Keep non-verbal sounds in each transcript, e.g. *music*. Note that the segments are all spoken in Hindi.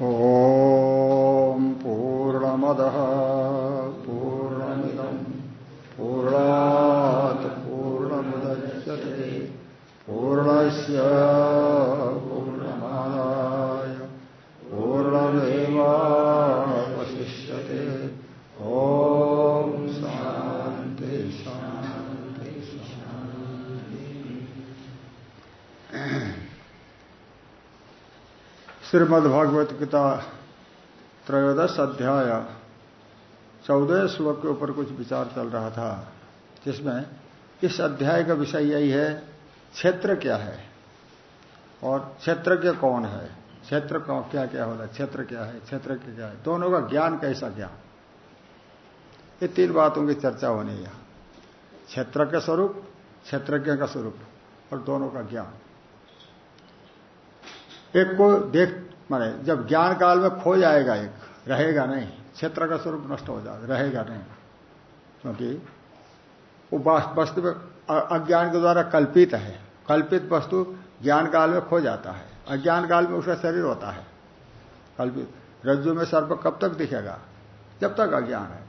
ॐ पूर्णमदः पूर्णमिदम् पूर्णात् पूर्णमुदच्यते पूर्णस्य पूर्णमादाय पूर्णमेवावशिष्यते ॐ शान्ति शान्ति श्रीमद्भागवत गीता त्रयोदश अध्याय, चौदह श्लोक के ऊपर कुछ विचार चल रहा था, जिसमें इस अध्याय का विषय यही है, क्षेत्र क्या है? और क्षेत्र के कौन है? क्षेत्र क्या क्या होता है? क्षेत्र क्या है? क्षेत्र के क्या है? दोनों का ज्ञान कैसा ज्ञान? ये तीन बातों की चर्चा होनी है। क्षेत्र का स्वरूप क्षेत्रज्ञ का स्वरूप, और दोनों का ज्ञान। एक को देख माने जब ज्ञान काल में खो जाएगा एक, रहेगा नहीं, क्षेत्र का स्वरूप नष्ट हो जाएगा, रहेगा नहीं। क्योंकि वो वस्तु अज्ञान के द्वारा कल्पित है। कल्पित वस्तु ज्ञान काल में खो जाता है। अज्ञान काल में उसका शरीर होता है। कल्पित रज्जु में सर्प कब तक दिखेगा? जब तक अज्ञान है।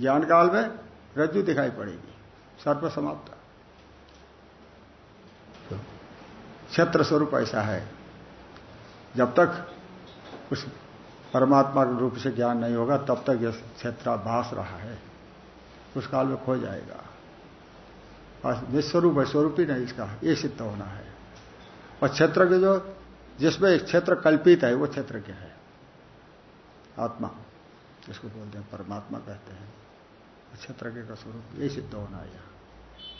ज्ञान काल में रज्जु दिखाई पड़ेगी। सर्प समाप्त। क्षेत्र स्वरूप ऐसा है। जब तक उस परमात्मा के रूप से ज्ञान नहीं होगा, तब तक यह क्षेत्राभास रहा है। उस काल में खो जाएगा। निस्वरूप है, स्वरूप ही नहीं इसका। ये सिद्ध होना है। और क्षेत्र के जो, जिसमें क्षेत्र कल्पित है, वो क्षेत्र क्या है? आत्मा। जिसको बोलते हैं, परमात्मा कहते हैं। क्षेत्र के का स्वरूप यही सिद्ध होना है यहाँ।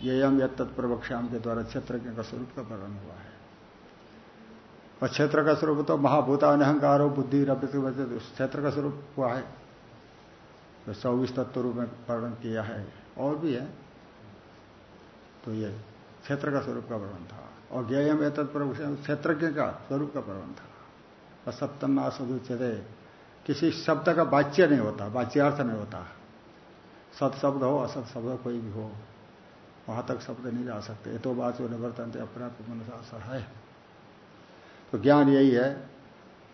ये हम यद तत्प्रवक्षाम के द्वारा क्षेत्र के का स्वरूप का वर्णन हुआ है। और क्षेत्र का स्वरूप तो महाभूता अहंकार बुद्धि रव्य क्षेत्र का स्वरूप हुआ है। तो चौबीस तत्व रूप में वर्णन किया है। और भी है। तो ये क्षेत्र का स्वरूप का वर्णन था। और ज्ञेयम ए तत्प्रभु क्षेत्रज्ञ का स्वरूप का वर्णन था। और सप्तम सदुच्यते किसी शब्द का वाच्य नहीं होता, वाच्यार्थ नहीं होता। सत शब्द हो, असत शब्द कोई भी हो, वहाँ तक शब्द नहीं जा सकते। ये तो बात निवर्तन थे अपराध मनसा है। तो ज्ञान यही है।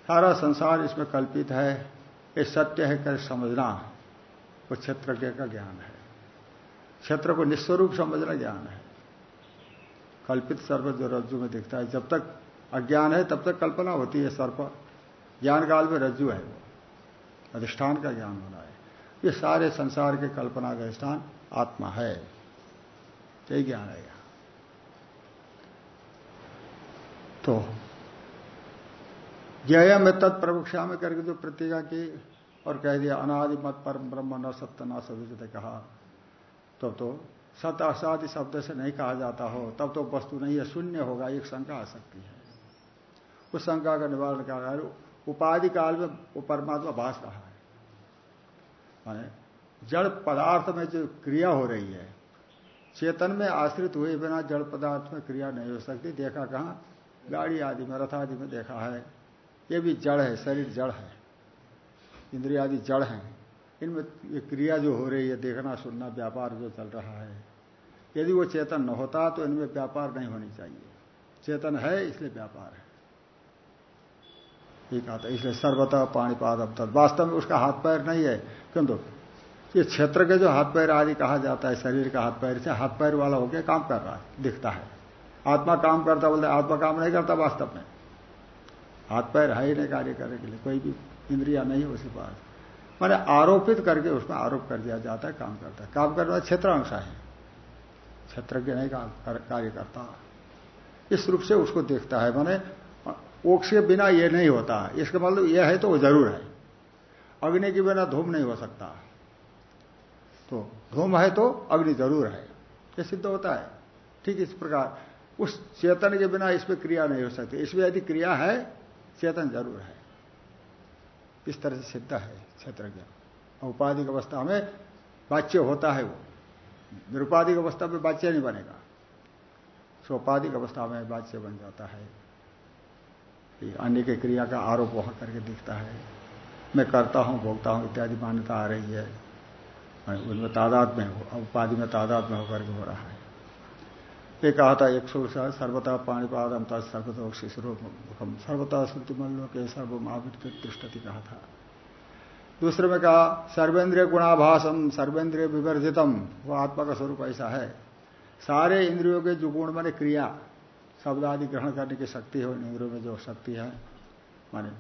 सारा संसार इसमें कल्पित है। ये सत्य है कर समझना। वो क्षेत्रज्ञ का ज्ञान है। क्षेत्र को निस्वरूप समझना ज्ञान है। कल्पित सर्प जो रज्जु में दिखता है। जब तक अज्ञान है, तब तक कल्पना होती है सर्प। ज्ञान काल में रज्जु है वो। अधिष्ठान का ज्ञान होना है। ये सारे संसार के कल्पना का स्थान आत्मा है। यही ज्ञान है तो ज्ञा में तत्प्रवक्षा में करके जो प्रतिज्ञा की और कह दिया, अनादि मत परम ब्रह्म न सत्य न सदुचित कहा। तब तो सत असादि शब्द से नहीं कहा जाता हो, तब तो वस्तु नहीं है, शून्य होगा, एक शंका आ सकती है। उस शंका का निवारण क्या है? उपाधि काल में वो परमात्मा भाष रहा है। माने जड़ पदार्थ में जो क्रिया हो रही है, चेतन में आश्रित हुए बिना जड़ पदार्थ में क्रिया नहीं हो सकती। देखा कहाँ? गाड़ी आदि में, रथ आदि में देखा है। ये भी जड़ है, शरीर जड़ है इंद्रिया आदि जड़ हैं। इनमें ये क्रिया जो हो रही है देखना, सुनना, व्यापार जो चल रहा है, यदि वो चेतन न होता तो इनमें व्यापार नहीं होनी चाहिए। चेतन है, इसलिए व्यापार है। ये कहा था, इसलिए सर्वतः पाणीपाद अब वास्तव में उसका हाथ पैर नहीं है, किंतु ये क्षेत्र के जो हाथ पैर आदि कहा जाता है, शरीर का हाथ पैर से हाथ पैर वाला होकर काम कर रहा है, दिखता है। आत्मा काम करता, बोलते आत्मा काम नहीं करता, वास्तव में। हाथ पैर है ही नहीं कार्य करने के लिए, कोई भी इंद्रिया नहीं उसके पास। मैंने आरोपित करके उसमें आरोप कर दिया जाता है, काम करता है। काम करना क्षेत्र अंश है। क्षेत्र के नहीं कार्य करता। इस रूप से उसको देखता है। मैंने ओक्ष के बिना यह नहीं होता। इसका मतलब यह है तो वो ज़रूर है। अग्नि के बिना धूम नहीं हो सकता। तो धूम है तो अग्नि ज़रूर है। यह सिद्ध होता है। ठीक इस प्रकार। उस चेतन के बिना इसमें क्रिया नहीं हो सकती। इसमें यदि क्रिया है चेतन ज़रूर है। इस तरह से सिद्ध है क्षेत्रज्ञ। औपाधिक अवस्था में वाच्य होता है वो। निरुपाधिक अवस्था में वाच्य नहीं बनेगा। सोपाधिक अवस्था में वाच्य बन जाता है। अन्य के क्रिया का आरोप वहाँ करके दिखता है। मैं करता हूँ, भोगता हूँ इत्यादि मान्यता आ रही है। उनमें तादाद में हो, उपाधि में तादाद में होकर के हो रहा है। ये कहा था एक सौ सर्वता पाणीपादम था सर्वतो शिशुरूपम सर्वता श्रुति मल्लो के सर्वमावित तिष्ठति कहा था। दूसरे में कहा सर्वेंद्रिय गुणाभासम सर्वेंद्रिय विवर्जितम वो आत्मा का स्वरूप ऐसा है। सारे इंद्रियों के जो गुण माने क्रिया शब्द आदि ग्रहण करने की शक्ति है इंद्रियों में जो शक्ति है, माने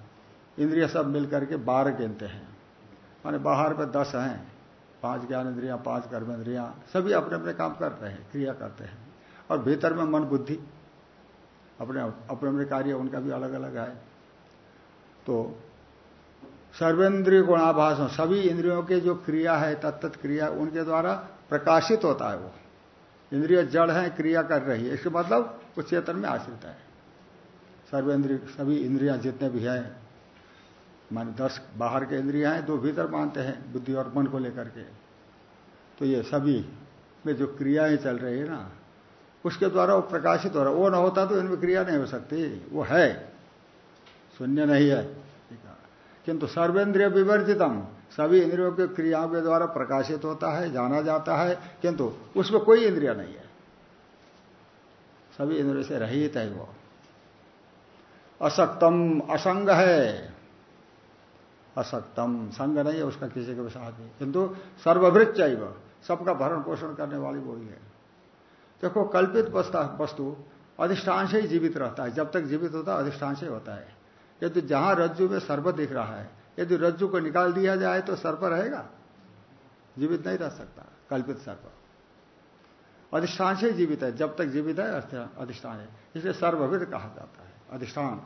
इंद्रिय सब मिलकर के बारह गिनते हैं। माने बाहर में दस हैं, पाँच ज्ञान इंद्रिया, पाँच कर्म इंद्रिया, सभी अपने अपने काम करते हैं, क्रिया करते हैं। और भीतर में मन बुद्धि। अपने अपने अपने कार्य उनका भी अलग अलग है। तो सर्वेंद्रिय गुणाभास, सभी इंद्रियों के जो क्रिया है तत्त क्रिया, उनके द्वारा प्रकाशित होता है वो। इंद्रिय जड़ है, क्रिया कर रही है। इसके मतलब उस चेतन में आश्रित है। सर्वेंद्रिय, सभी इंद्रियाँ जितने भी हैं, मान दस बाहर के इंद्रिया हैं, दो भीतर मानते हैं, बुद्धि और मन को लेकर के। तो ये सभी में जो क्रियाएँ चल रही है ना उसके द्वारा वो प्रकाशित हो रहा वो ना होता तो इनमें क्रिया नहीं हो सकती। वो है। शून्य नहीं है। किंतु सर्वेंद्रिय विवर्जितम, सभी इंद्रियों के क्रियाओं के द्वारा प्रकाशित होता है, जाना जाता है। किंतु उसमें कोई इंद्रिया नहीं है। सभी इंद्रियों से रहित है वो। असक्तम, असंग है। असक्तम, संग नहीं है उसका किसी के साथ भी। किंतु सर्वभृत चाहिए सबका भरण पोषण करने वाली वही है। देखो, कल्पित वस्तु अधिष्ठान से ही जीवित रहता है। जब तक जीवित होता है अधिष्ठान से होता है। यदि जहाँ रज्जु में सर्प दिख रहा है, यदि रज्जु को निकाल दिया जाए तो सर्प रहेगा? जीवित नहीं रह सकता, कल्पित सर्प। अधिष्ठान से जीवित है। जब तक जीवित है अधिष्ठान है। इसलिए सर्वविद कहा जाता है। अधिष्ठान,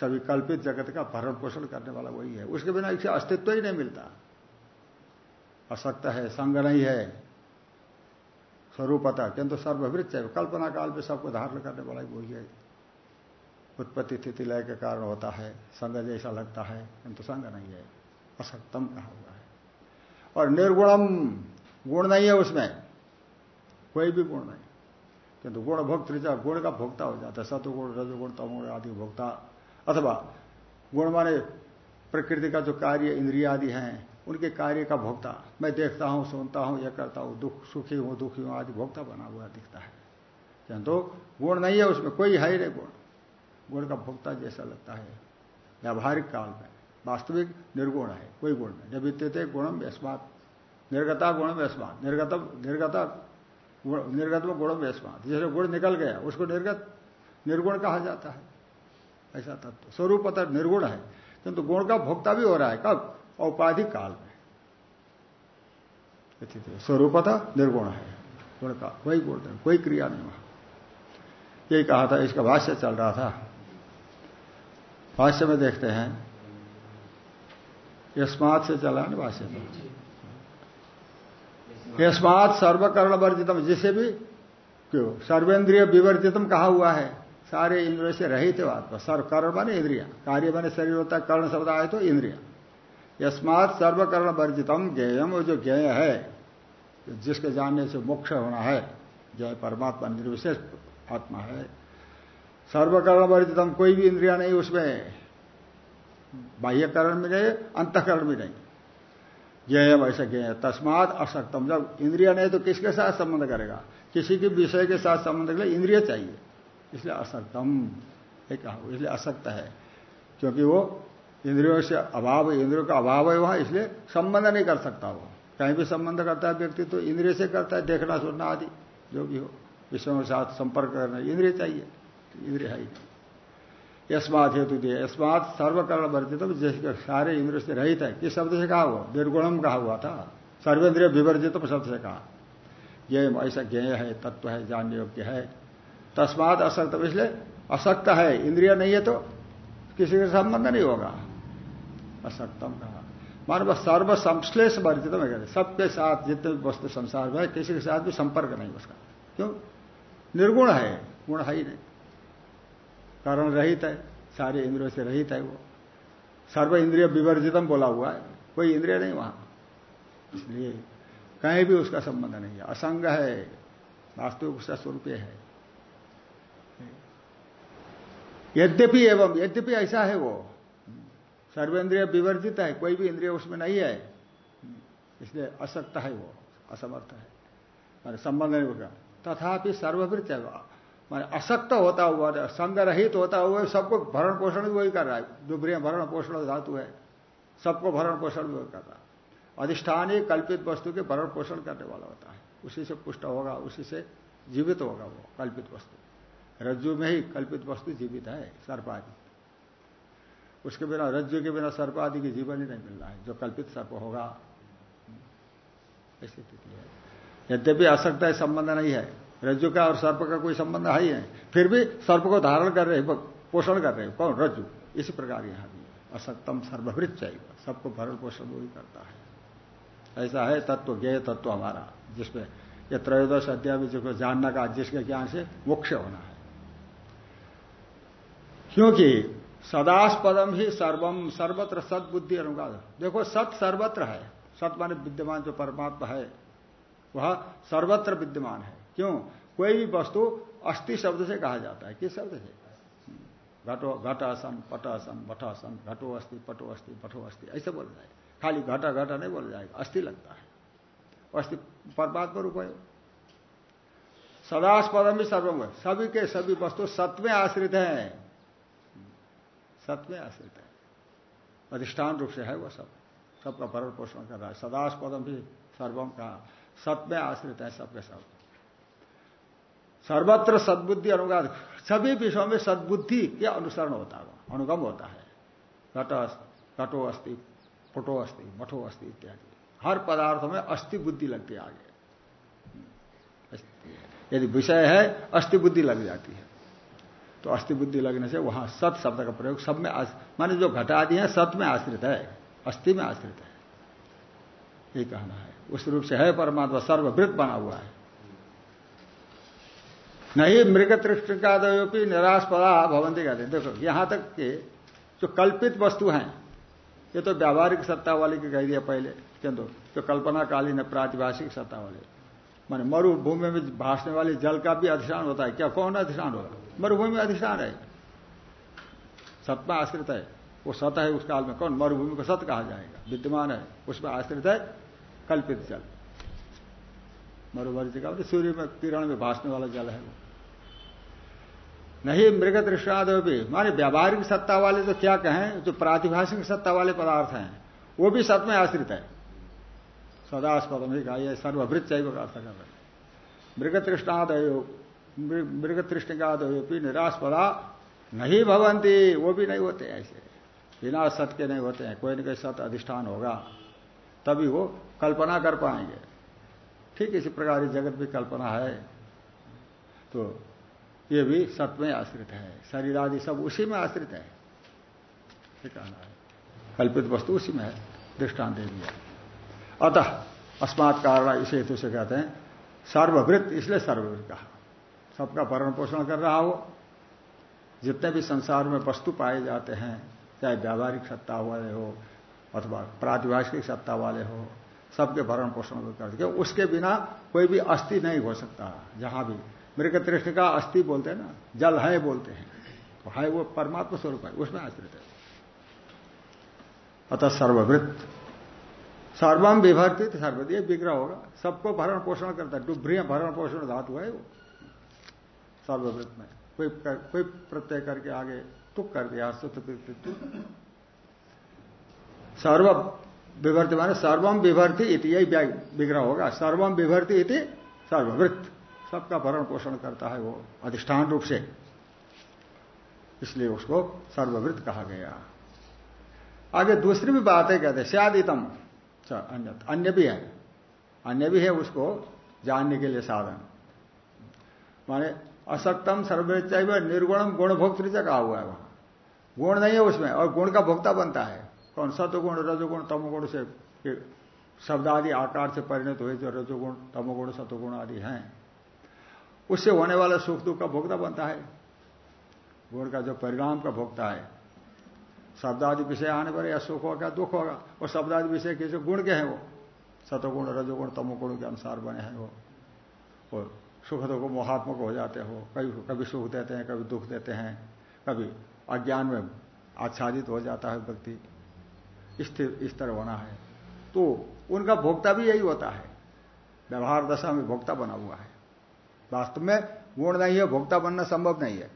सभी कल्पित जगत का भरण पोषण करने वाला वही है। उसके बिना इसे अस्तित्व ही नहीं मिलता। असक्त है, संग नहीं है। स्वरूपता किंतु सर्ववृत्त है। कल्पना काल में सबको धारण करने वाला वही है। उत्पत्ति स्थिति लय के कारण होता है, संग जैसा लगता है किंतु संग नहीं है। असक्तम कहा हुआ है। और निर्गुणम, गुण नहीं है उसमें। कोई भी गुण नहीं। किंतु गुण भोक्त गुण का भोक्ता हो जाता है। सतुगुण, रजगुण तमुण आदि भोक्ता। अथवा गुण माने प्रकृति का जो कार्य, इंद्रिया आदि हैं उनके कार्य का भोक्ता। मैं देखता हूँ, सुनता हूँ यह करता हूँ, दुख, सुखी हूँ, दुखी हूँ आदि भोक्ता बना हुआ दिखता है। तो गुण नहीं है उसमें, कोई है ही नहीं गुण। गुण का भोक्ता जैसा लगता है। व्यावहारिक काल में, वास्तविक निर्गुण है, कोई गुण नहीं। जब इतने गुणम व्यस्मात, निर्गता गुणम व्यस्मात, निर्गत, निर्गता निर्गत में गुणम व्यस्मात। जैसे गुण निकल गया, उसको निर्गत, निर्गुण कहा जाता है। ऐसा तत्व स्वरूप निर्गुण है। किंतु गुण का भोक्ता भी हो रहा है, कब? औपाधिक काल में। स्वरूपता निर्गुण है। गुण का कोई गुण नहीं, कोई क्रिया नहीं वहाँ। यही कहा था, इसका भाष्य चल रहा था। भाष्य में देखते हैं, यस्मात से चला ना भाष्य में यस्मात सर्वकर्ण वर्जितम जिसे भी क्यों सर्वेंद्रिय विवर्जितम कहा हुआ है। सारे इंद्रियों से रहित आत्मा सर्व कर्ण बने इंद्रिया, कार्य बने शरीर होता है, कर्ण शब्द आए तो इंद्रिया। यस्मात सर्वकर्ण वर्जितम ज्ञेयम वो जो ज्ञेय है, जिसके जानने से मोक्ष होना है, जय परमात्मा निर्विशेष आत्मा है। सर्वकर्ण वर्जितम कोई भी इंद्रिया नहीं उसमें, बाह्यकरण भी नहीं, अंतकरण भी नहीं। ज्ञेयम ऐसा ज्ञेय, तस्मात असक्तम जब इंद्रिया नहीं तो किसके साथ संबंध करेगा? किसी के विषय के साथ संबंध के लिए इंद्रिय चाहिए। इसलिए असक्तम एक इसलिए असक्त है, क्योंकि वो इंद्रियों से अभाव, इंद्रियों का अभाव है वहाँ, इसलिए संबंध नहीं कर सकता वो। कहीं भी संबंध करता है व्यक्ति तो इंद्रिय से करता है, देखना, सुनना आदि, जो भी हो। विषयों के साथ संपर्क करना, इंद्रिय चाहिए इंद्रिय है यस्मात हेतु दिए यस्मात सर्वकर्ण वर्जित जैसे सारे इंद्रिय से रहित है। किस शब्द से कहा हुआ? निर्गुणम कहा हुआ था। सर्वेंद्रिय विवर्जित शब्द से कहा। यह ऐसा ज्ञेय है, तत्व है जान योग्य है। तस्मात असक्त इसलिए असक्त है, इंद्रिय नहीं है तो किसी का संबंध नहीं होगा। असक्तम कहा मानव सर्व संश्लेष में कहते सबके साथ जितने भी वस्तु संसार में किसी के साथ भी संपर्क नहीं उसका। क्यों? निर्गुण है, गुण है ही नहीं। कारण रहित है, सारे इंद्रियों से रहित है वो। सर्व इंद्रिय विवर्जितम बोला हुआ है, कोई इंद्रिय नहीं वहाँ। इसलिए कहीं भी उसका संबंध नहीं है। असंग है, वास्तविक उसका स्वरूप है। यद्यपि एवं, यद्यपि ऐसा है वो। सर्वेंद्रिय विवर्जित है, कोई भी इंद्रिय उसमें नहीं है। इसलिए असक्त है वो, असमर्थ है। संबंध नहीं होगा। तथापि सर्ववृत्त मान असक्त होता हुआ संग रहित होता हुआ सबको भरण पोषण भी वही कर रहा है। दुबरिया भरण पोषण धातु है। सबको भरण पोषण भी वही कर रहा है। अधिष्ठान ही कल्पित वस्तु के भरण पोषण करने वाला होता है। उसी से पुष्ट होगा, उसी से जीवित होगा वो कल्पित वस्तु। रज्जु में ही कल्पित वस्तु जीवित है सर्प आदि उसके बिना रज्जु के बिना सर्प आदि की जीवन ही नहीं मिल रहा है। जो कल्पित सर्प होगा, ऐसी स्थिति है। यद्यपि असक्ता संबंध नहीं है। रज्जु का और सर्प का कोई संबंध है ही नहीं। फिर भी सर्प को धारण कर रहे पोषण कर रहे कौन? रज्जु। इसी प्रकार यहाँ भी असक्तम सर्वभृत चाहिए सबको भरण पोषण वही करता है। ऐसा है तत्व, ज्ञेय तत्व हमारा, जिसमें यह त्रयोदश अध्याय में जिसको जानना का, जिसके ज्ञान से मोक्ष होना है। क्योंकि सदास्पदम ही सर्वम सर्वत्र सदबुद्धि अनुवाद देखो, सत सर्वत्र है। सत माने विद्यमान जो परमात्मा है, वह सर्वत्र विद्यमान है। क्यों? कोई भी वस्तु अस्थि शब्द से कहा जाता है। किस शब्द से? घटो घटासन पटासन भटासन घटो अस्थि, पटो अस्थि, पठो अस्थि, ऐसे बोल जाए खाली घटा घटा नहीं बोला जाएगा। अस्थि लगता है। अस्थि परमात्मा रूप है। सदास्पदम भी सर्वम सभी के सभी वस्तु सत्व आश्रित है। सत्व में आश्रित है। अधिष्ठान रूप से है वह सब। सबका भरण पोषण कर रहा है। सदास्पदम भी सर्वम का सत्व में आश्रित है सबके सब। सर्वत्र सद्बुद्धि अनुगात सभी विषयों में सद्बुद्धि के अनुसरण होता है। अनुगम होता है। घट घटो अस्थि, पुटो अस्थि, मठो अस्थि इत्यादि। हर पदार्थों में अस्थि बुद्धि लगती है आगे। यदि विषय है, अस्थि बुद्धि लग जाती है। तो अस्थि बुद्धि लगने से वहाँ सत शब्द का प्रयोग सब में माने जो घटा दिए हैं, सत में आश्रित है अस्थि में आश्रित है। ये कहना है। उस रूप से है परमात्मा सर्ववृत बना हुआ है। नहीं मृग तृष्टिकादयोपी निराशपदा भवंती कहते देखो, यहाँ तक के जो कल्पित वस्तु हैं, ये तो व्यावहारिक सत्ता वाले की कह दिया पहले, किंतु जो कल्पना कालीन प्रातिभाषिक सत्ता वाले माने मरुभूमि में भाषने वाले जल का भी अधिष्ठान होता है। क्या, कौन अधिष्ठान होगा? मरुभूमि में अधिष्ठान है। सत्मा आश्रित है। वो सत है उस काल में। कौन? मरुभूमि को सत कहा जाएगा। विद्यमान है। उसमें आश्रित है कल्पित जल। मरुभरी का सूर्य में, किरण में भाषने वाला जल है वो। नहीं मृग दृष्टाद भी। माने व्यावहारिक सत्ता वाले तो क्या कहें? जो प्रातिभाषिक सत्ता वाले पदार्थ हैं, वो भी सत में आश्रित है। सदास्पद ही कहा यह सर्वभृत चाहिए अर्थ कर रहे मृग तृष्णादयो मृग तृष्णिकादयोपी निराशपदा नहीं भवंती वो भी नहीं होते ऐसे। बिना सत के नहीं होते हैं। कोई ना कोई सत अधिष्ठान होगा। तभी वो कल्पना कर पाएँगे। ठीक इसी प्रकार जगत भी कल्पना है। तो ये भी सत्व में आश्रित है। शरीर आदि सब उसी में आश्रित है। कहना है। कल्पित वस्तु उसी में है। दृष्टान दे दिया। अतः अस्मात् कारण इस हेतु से कहते हैं, सर्ववृत्त, इसलिए सर्ववृत्त कहा। सबका भरण पोषण कर रहा हो। जितने भी संसार में वस्तु पाए जाते हैं, चाहे व्यावहारिक सत्ता वाले हो अथवा प्रातिभाषिक सत्ता वाले हो, सबके भरण पोषण कर क्यों उसके बिना कोई भी अस्थि नहीं हो सकता। जहाँ भी मृग तृष्ण का अस्थि बोलते हैं ना, जल है बोलते हैं। तो है वो परमात्मा स्वरूप है, उसमें आश्रित है। अतः सर्ववृत्त। सर्वम विभर्तित सर्वत ये विग्रह होगा। सबको भरण पोषण करता है। डुभ्रिया भरण पोषण धातु है वो। सर्ववृत्त में। कोई कोई प्रत्यय करके आगे तुक कर दिया सर्व विभर्ति माने सर्वम विभर्ति इति, यही विग्रह होगा। सर्वम विभर्ति इति, सर्ववृत्त। सबका भरण पोषण करता है वो अधिष्ठान रूप से। इसलिए उसको सर्ववृत्त कहा गया। आगे दूसरी भी बात है, कहते स्यादितम। अन्य अन्य भी है। अन्य भी है उसको जानने के लिए साधन। माने असक्तम चाहिए निर्गुणम गुण भोक्तृ कहा हुआ है वहाँ। गुण नहीं है उसमें, और गुण का भोक्ता बनता है। कौन? सतुगुण रजोगुण, तमोगुण से शब्द आदि आकार से परिणत हुए जो रजोगुण, तमोगुण सतुगुण आदि हैं। उससे होने वाला सुख दुख का भोक्ता बनता है। गुण का जो परिणाम का भोक्ता है। शब्दादि विषय आने पर या सुख होगा, दुख होगा और शब्दादि विषय के जो गुण के हैं वो सतोगुण रजोगुण, तमोगुण के अनुसार बने हैं वो। और सुख दुख मोहात्मक हो जाते हो। कभी कभी सुख देते हैं कभी दुख देते हैं कभी अज्ञान में आच्छादित हो जाता है व्यक्ति। स्थिर इस तरह होना है। तो उनका भोक्ता भी यही होता है। व्यवहार दशा में भोक्ता बना हुआ है। वास्तव में गुण नहीं है भोक्ता बनना संभव नहीं है।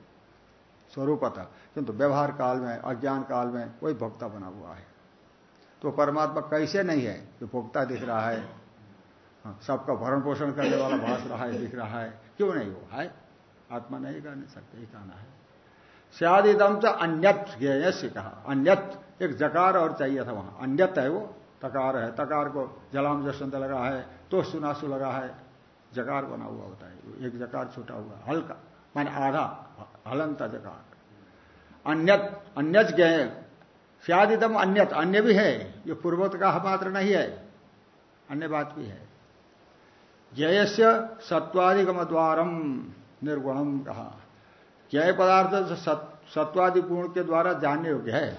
स्वरूपतः किंतु व्यवहार काल में अज्ञान काल में कोई भोक्ता बना हुआ है। तो परमात्मा कैसे नहीं है जो भोक्ता दिख रहा हाँ, सबका भरण पोषण करने वाला भाष रहा है, दिख रहा है। क्यों नहीं वो? है आत्मा नहीं कर नहीं सकते ही कहना है। सियादिदम तो अन्यत से कहा। अन्यत, एक जकार और चाहिए था वहाँ। अन्यत है वो, तकार है। तकार को जलाम जसंत लगा है तो सुनासु लगा है। जकार बना हुआ होता है। एक जकार छूटा हुआ, हल्का, माने आधा, हलंता जकार। अन्यत अन्यत ज्ञ सियादिदम अन्यत। अन्य भी है, ये पूर्वोत्त का मात्र नहीं है। अन्य बात भी है। जयस्य सत्वादिगम द्वारम निर्गुणम कहा। जय पदार्थ सत्वादि गुण के द्वारा जानने योग्य है।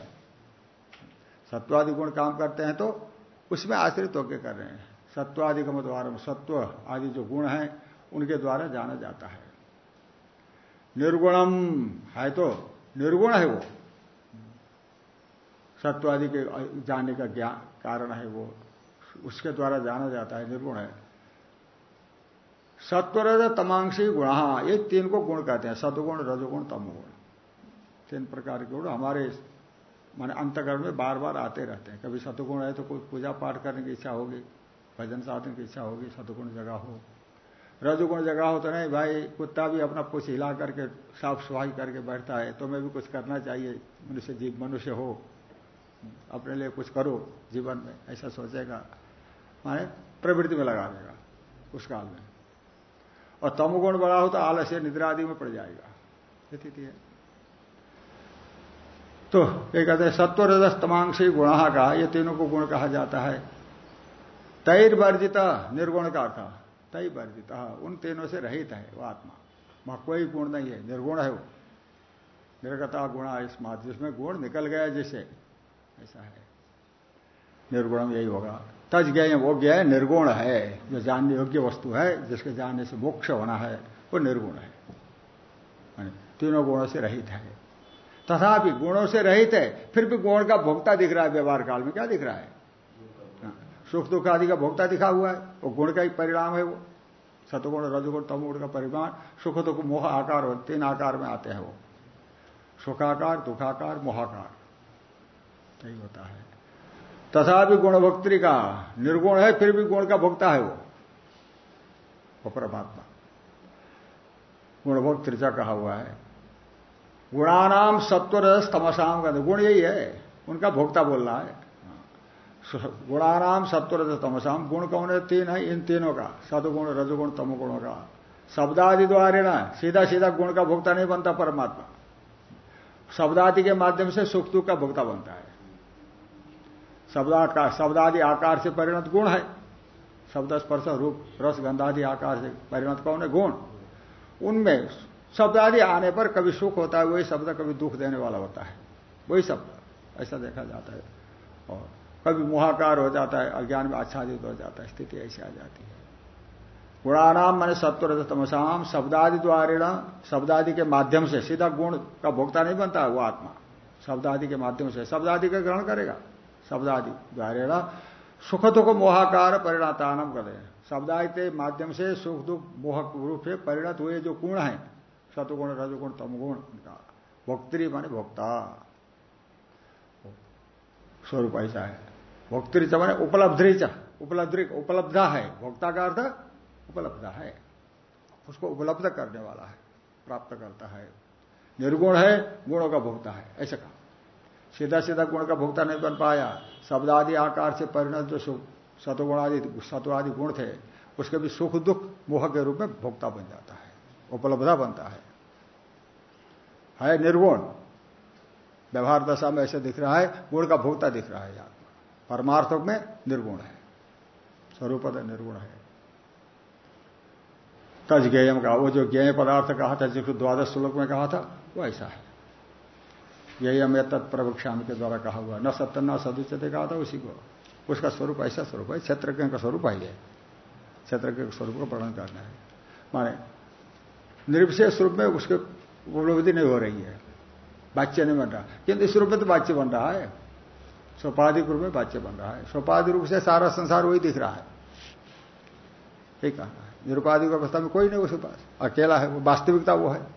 सत्वादि गुण काम करते हैं तो उसमें आश्रित होकर कर रहे हैं। सत्वादिगम द्वारा सत्व आदि जो गुण हैं, उनके द्वारा जाना जाता है। निर्गुणम है तो निर्गुण है वो। सत्वादि के जानने का ज्ञान कारण है वो। उसके द्वारा जाना जाता है, निर्गुण है। सत्वरज तमांशी गुण, ये तीन को गुण कहते हैं सतगुण रजगुण, तमगुण। तीन प्रकार के गुण हमारे माने अंतकरण में बार बार आते रहते हैं। कभी सतगुण है तो कोई पूजा पाठ करने की इच्छा होगी, भजन साधन की इच्छा होगी सतगुण जगह हो। रजगुण जगह हो तो नहीं, भाई, कुत्ता भी अपना कुछ हिला करके साफ़ सफ़ाई करके बैठता है तो मैं भी कुछ करना चाहिए, मनुष्य जीव, मनुष्य हो। अपने लिए कुछ करो जीवन में, ऐसा सोचेगा। माने प्रवृत्ति में लगा देगा, उस काल में। और तमगुण बड़ा हो तो आलस्य निद्रा आदि में पड़ जाएगा। स्थिति है। तो ये कहते हैं, सत्व रजस तमांशी गुण का, ये तीनों को गुण कहा जाता है। तैर वर्जित निर्गुण का था तय वर्जित उन तीनों से रहित है वो आत्मा। वहाँ कोई गुण नहीं है, निर्गुण है वो। निर्गता गुणा स्मार्ट जिसमें गुण निकल गया जिसे, ऐसा है। निर्गुणम यही होगा। तज ज्ञ वो ज्ञ निर्गुण है, जो जानने योग्य वस्तु है, जिसके जानने से मोक्ष होना है, वो निर्गुण है। तीनों गुणों से रहित है। तथापि गुणों से रहित है, फिर भी गुण का भोक्ता दिख रहा है व्यवहार काल में, क्या दिख रहा है? सुख दुख आदि का भोक्ता दिखा हुआ है, वो गुण का ही परिणाम है वो। सतगुण, रजगुण, तमगुण का परिमाण, सुख दुख, मोह, आकार हो तीन आकार में आते हैं वो। सुखाकार, दुखाकार, मोहाकार। यही होता है। तथा भी गुण भक्ति का निर्गुण है, फिर भी गुण का भोक्ता है वो। वो परमात्मा। गुणभोग त्रिचा कहा हुआ है। गुणानाम सत्वरस तमसाम का गुण यही है। उनका भोक्ता बोल रहा है। गुणानाम सत्वरस तमसाम, गुण कौन है? तीन है, इन तीनों का। सदगुण, रजगुण, तमगुणों का। शब्दादि द्वारे ना सीधा सीधा गुण का भोक्ता नहीं बनता परमात्मा। शब्दादि के माध्यम से सुख दुख का भोक्ता बनता है। शब्दाकार शब्दादि आकार से परिणत गुण है। शब्द स्पर्श रूप, रस, गंधादि आकार से परिणत कौन है? गुण। उनमें शब्दादि आने पर कभी सुख होता है, वही शब्द कभी दुख देने वाला होता है। वही शब्द। ऐसा देखा जाता है। और कभी मुहाकार हो जाता है, अज्ञान में आच्छादित हो जाता है, स्थिति ऐसी आ जाती है। गुणानाम मैंने सत्वर तमसाम, शब्दादि द्वारा शब्दादि के माध्यम से सीधा गुण का भोक्ता नहीं बनता है, वो आत्मा। शब्दादि के माध्यम से, शब्दादि का ग्रहण करेगा। शब्दादि द्वारेणा सुख दुख मोहाकार परिणातानम करे शब्दादि के माध्यम से सुख दुख मोह रूप से परिणत हुए जो गुण है सतुगुण रजगुण, तमगुण उनका भोक्तरी माने भोक्ता। स्वरूप ऐसा है। भोक्तरी च माने उपलब्धि उपलब्धि, उपलब्धा है। भोक्ता का अर्थ उपलब्ध है। उसको उपलब्ध करने वाला है, प्राप्त करता है। निर्गुण है, गुणों का भोक्ता है। ऐसा कहा। सीधा सीधा गुण का भोक्ता नहीं बन पाया। शब्द आदि आकार से परिणत जो सतुगुण आदि सत्वादि गुण थे, उसके भी सुख दुख मोह के रूप में भोक्ता बन जाता है, उपलब्धा बनता है। है निर्गुण। व्यवहार दशा में ऐसे दिख रहा है, गुण का भोक्ता दिख रहा है आत्मा। परमार्थों में निर्गुण है। स्वरूप निर्गुण है। तज ज्ञेयम का वो जो ज्ञेय पदार्थ कहा था, जिसको द्वादश श्लोक में कहा था, वो ऐसा है। यही हमें तत्प्रवक्षाम के द्वारा कहा हुआ न सत्य, न सदुचते कहा था उसी को। उसका स्वरूप ऐसा स्वरूप है, क्षेत्रज्ञ का स्वरूप है क्षेत्रज्ञ के स्वरूप का वर्णन करना है। माने निर्विशेष रूप में उसके उपलब्धि नहीं हो रही है। बाच्य नहीं बन रहा। किंतु इस रूप में तो बाच्य बन रहा है। सोपाधिक रूप में बाच्य बन रहा है। सोपाधि रूप से सारा संसार वही दिख रहा है। ये कहना है। निरुपाधिक अवस्था में कोई नहीं उसके पास। अकेला है वो, वास्तविकता वो है।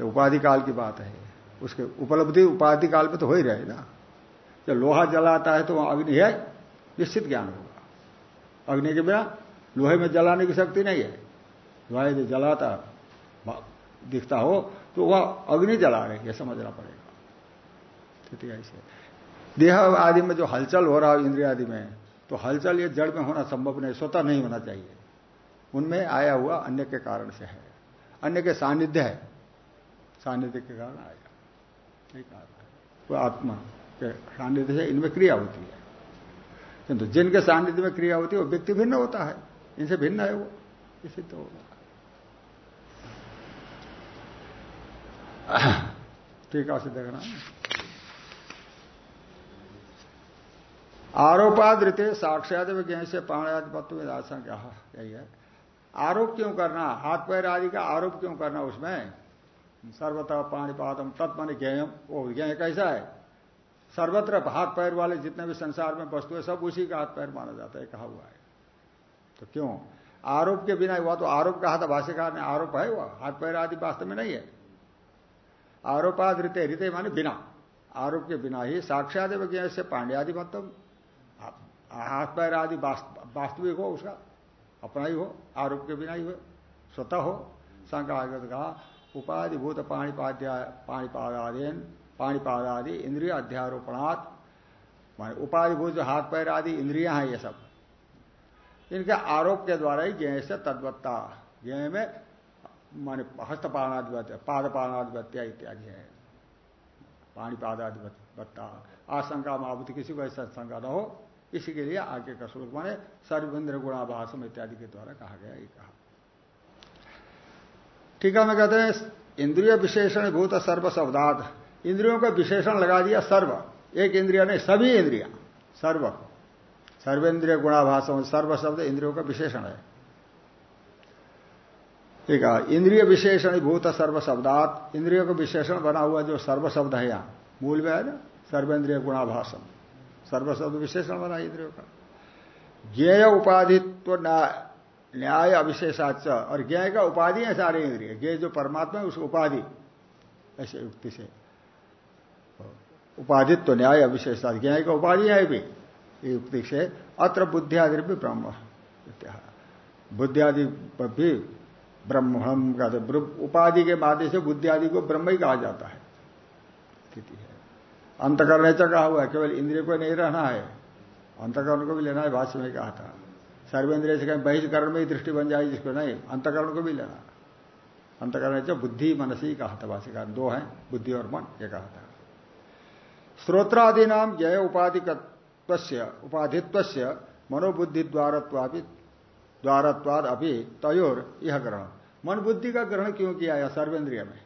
उपाधि काल की बात है। उसके उपलब्धि उपाधि काल में तो हो ही रहे ना जब लोहा जलाता है तो वहाँ अग्नि है, निश्चित ज्ञान होगा। अग्नि के बिना लोहे में जलाने की शक्ति नहीं है। लोहा जो जलाता दिखता हो तो वह अग्नि जला रहे यह समझना पड़ेगा। स्थिति ऐसे देह आदि में जो हलचल हो रहा है इंद्रिया आदि में तो हलचल ये जड़ में होना संभव नहीं, स्वतः नहीं होना चाहिए। उनमें आया हुआ अन्य के कारण से है। अन्य के सानिध्य है। सानिध्य के कारण आया। नहीं कारण है वो आत्मा के सानिध्य से इनमें क्रिया होती है। किंतु जिनके सानिध्य में क्रिया होती है, वो व्यक्ति भिन्न होता है। इनसे भिन्न है वो। इसी तो होगा। ठीक है देखना आरोपादृत साक्षात विज्ञान से प्राणाधिपत्व में दासन क्या यही है। आरोप क्यों करना? हाथ पैर आदि का आरोप क्यों करना उसमें? सर्वतः पाणीपातम तत्मन ज्ञेयम वो ज्ञेय कैसा है? सर्वत्र हाथ पैर वाले जितने भी संसार में वस्तु है, सब उसी का हाथ पैर माना जाता है, कहा हुआ है। तो क्यों? आरोप के बिना हुआ तो आरोप कहा था भाष्यकार ने आरोप है वह हाथ पैर आदि वास्तव में नहीं है। आरोपाद ऋते ऋते माने बिना। आरोप के बिना ही साक्षात विज्ञान से पांड्यादि मतलब हाथ पैर आदि वास्तविक हो उसका, अपना ही हो, आरोप के बिना ही हो, स्वतः हो। शंका आगे कहा उपाधिभूत पाणीपादादीन, पाणीपादादि इंद्रिय अध्यारोपणात् माने उपाधिभूत जो हाथ पैर आदि इंद्रिया हैं ये सब। इनके आरोप के द्वारा ही ज्ञ से तद्वत्ता ज्ञ में माने हस्तपाणाधिपत्य, पादपाणाधिपत्या इत्यादि है। पाणीपादाधिपत्ता आशंका महाभूति किसी को ऐसा शंका न हो, इसी के लिए आगे का श्लोक माने सर्वेन्द्र गुणाभाषम इत्यादि के द्वारा कहा गया ये कहा। है मैं कहते हैं, इंद्रिय विशेषण भूत सर्व शब्दात। इंद्रियों का विशेषण लगा दिया सर्व। एक इंद्रिया नहीं, सभी इंद्रिया। सर्व सर्वेन्द्रिय गुणाभाषम सर्व शब्द इंद्रियों का विशेषण है। ठीक है, इंद्रिय विशेषण भूत सर्व शब्दात। इंद्रियों का विशेषण बना हुआ जो सर्व शब्द है यहाँ, मूल में है ना? सर्वेन्द्रिय गुणाभाषम सर्वशब्द विशेषण बना इंद्रियों का। ज्ञेय उपाधित्व न्याय अविशेषाच और ज्ञ का उपाधि है सारे इंद्रिय। ज्ञ जो परमात्मा है उस उपाधि। ऐसे युक्ति से। उपाधित्व, न्याय अविशेषाच ज्ञ का उपाधि है भी युक्ति से। अत्र बुद्धियादि भी ब्रह्म। बुद्धियादि भी ब्रह्म कहते उपाधि के माध्यम से बुद्धि आदि को ब्रह्म ही कहा जाता है। स्थिति है। अंतकरण कहा हुआ केवल इंद्रिय को नहीं रहना है। अंतकरण को भी लेना है, भाष्य में कहा था। सर्वेंद्रिय से कहीं, बहिष्करण में ही दृष्टि बन जाएगी, जिसको नहीं, अंतकरण को भी लेना। अंतकरण जो बुद्धि, मनसी कहा था भाष्यकार, दो है, बुद्धि और मन, ये कहा था। श्रोत्रादि नाम जय उपाधित्व उपाधित्व मनोबुद्धि द्वारत्वापि द्वारत्वाद अभी तयोर यह ग्रहण। मन बुद्धि का ग्रहण क्यों किया है सर्वेंद्रिय में?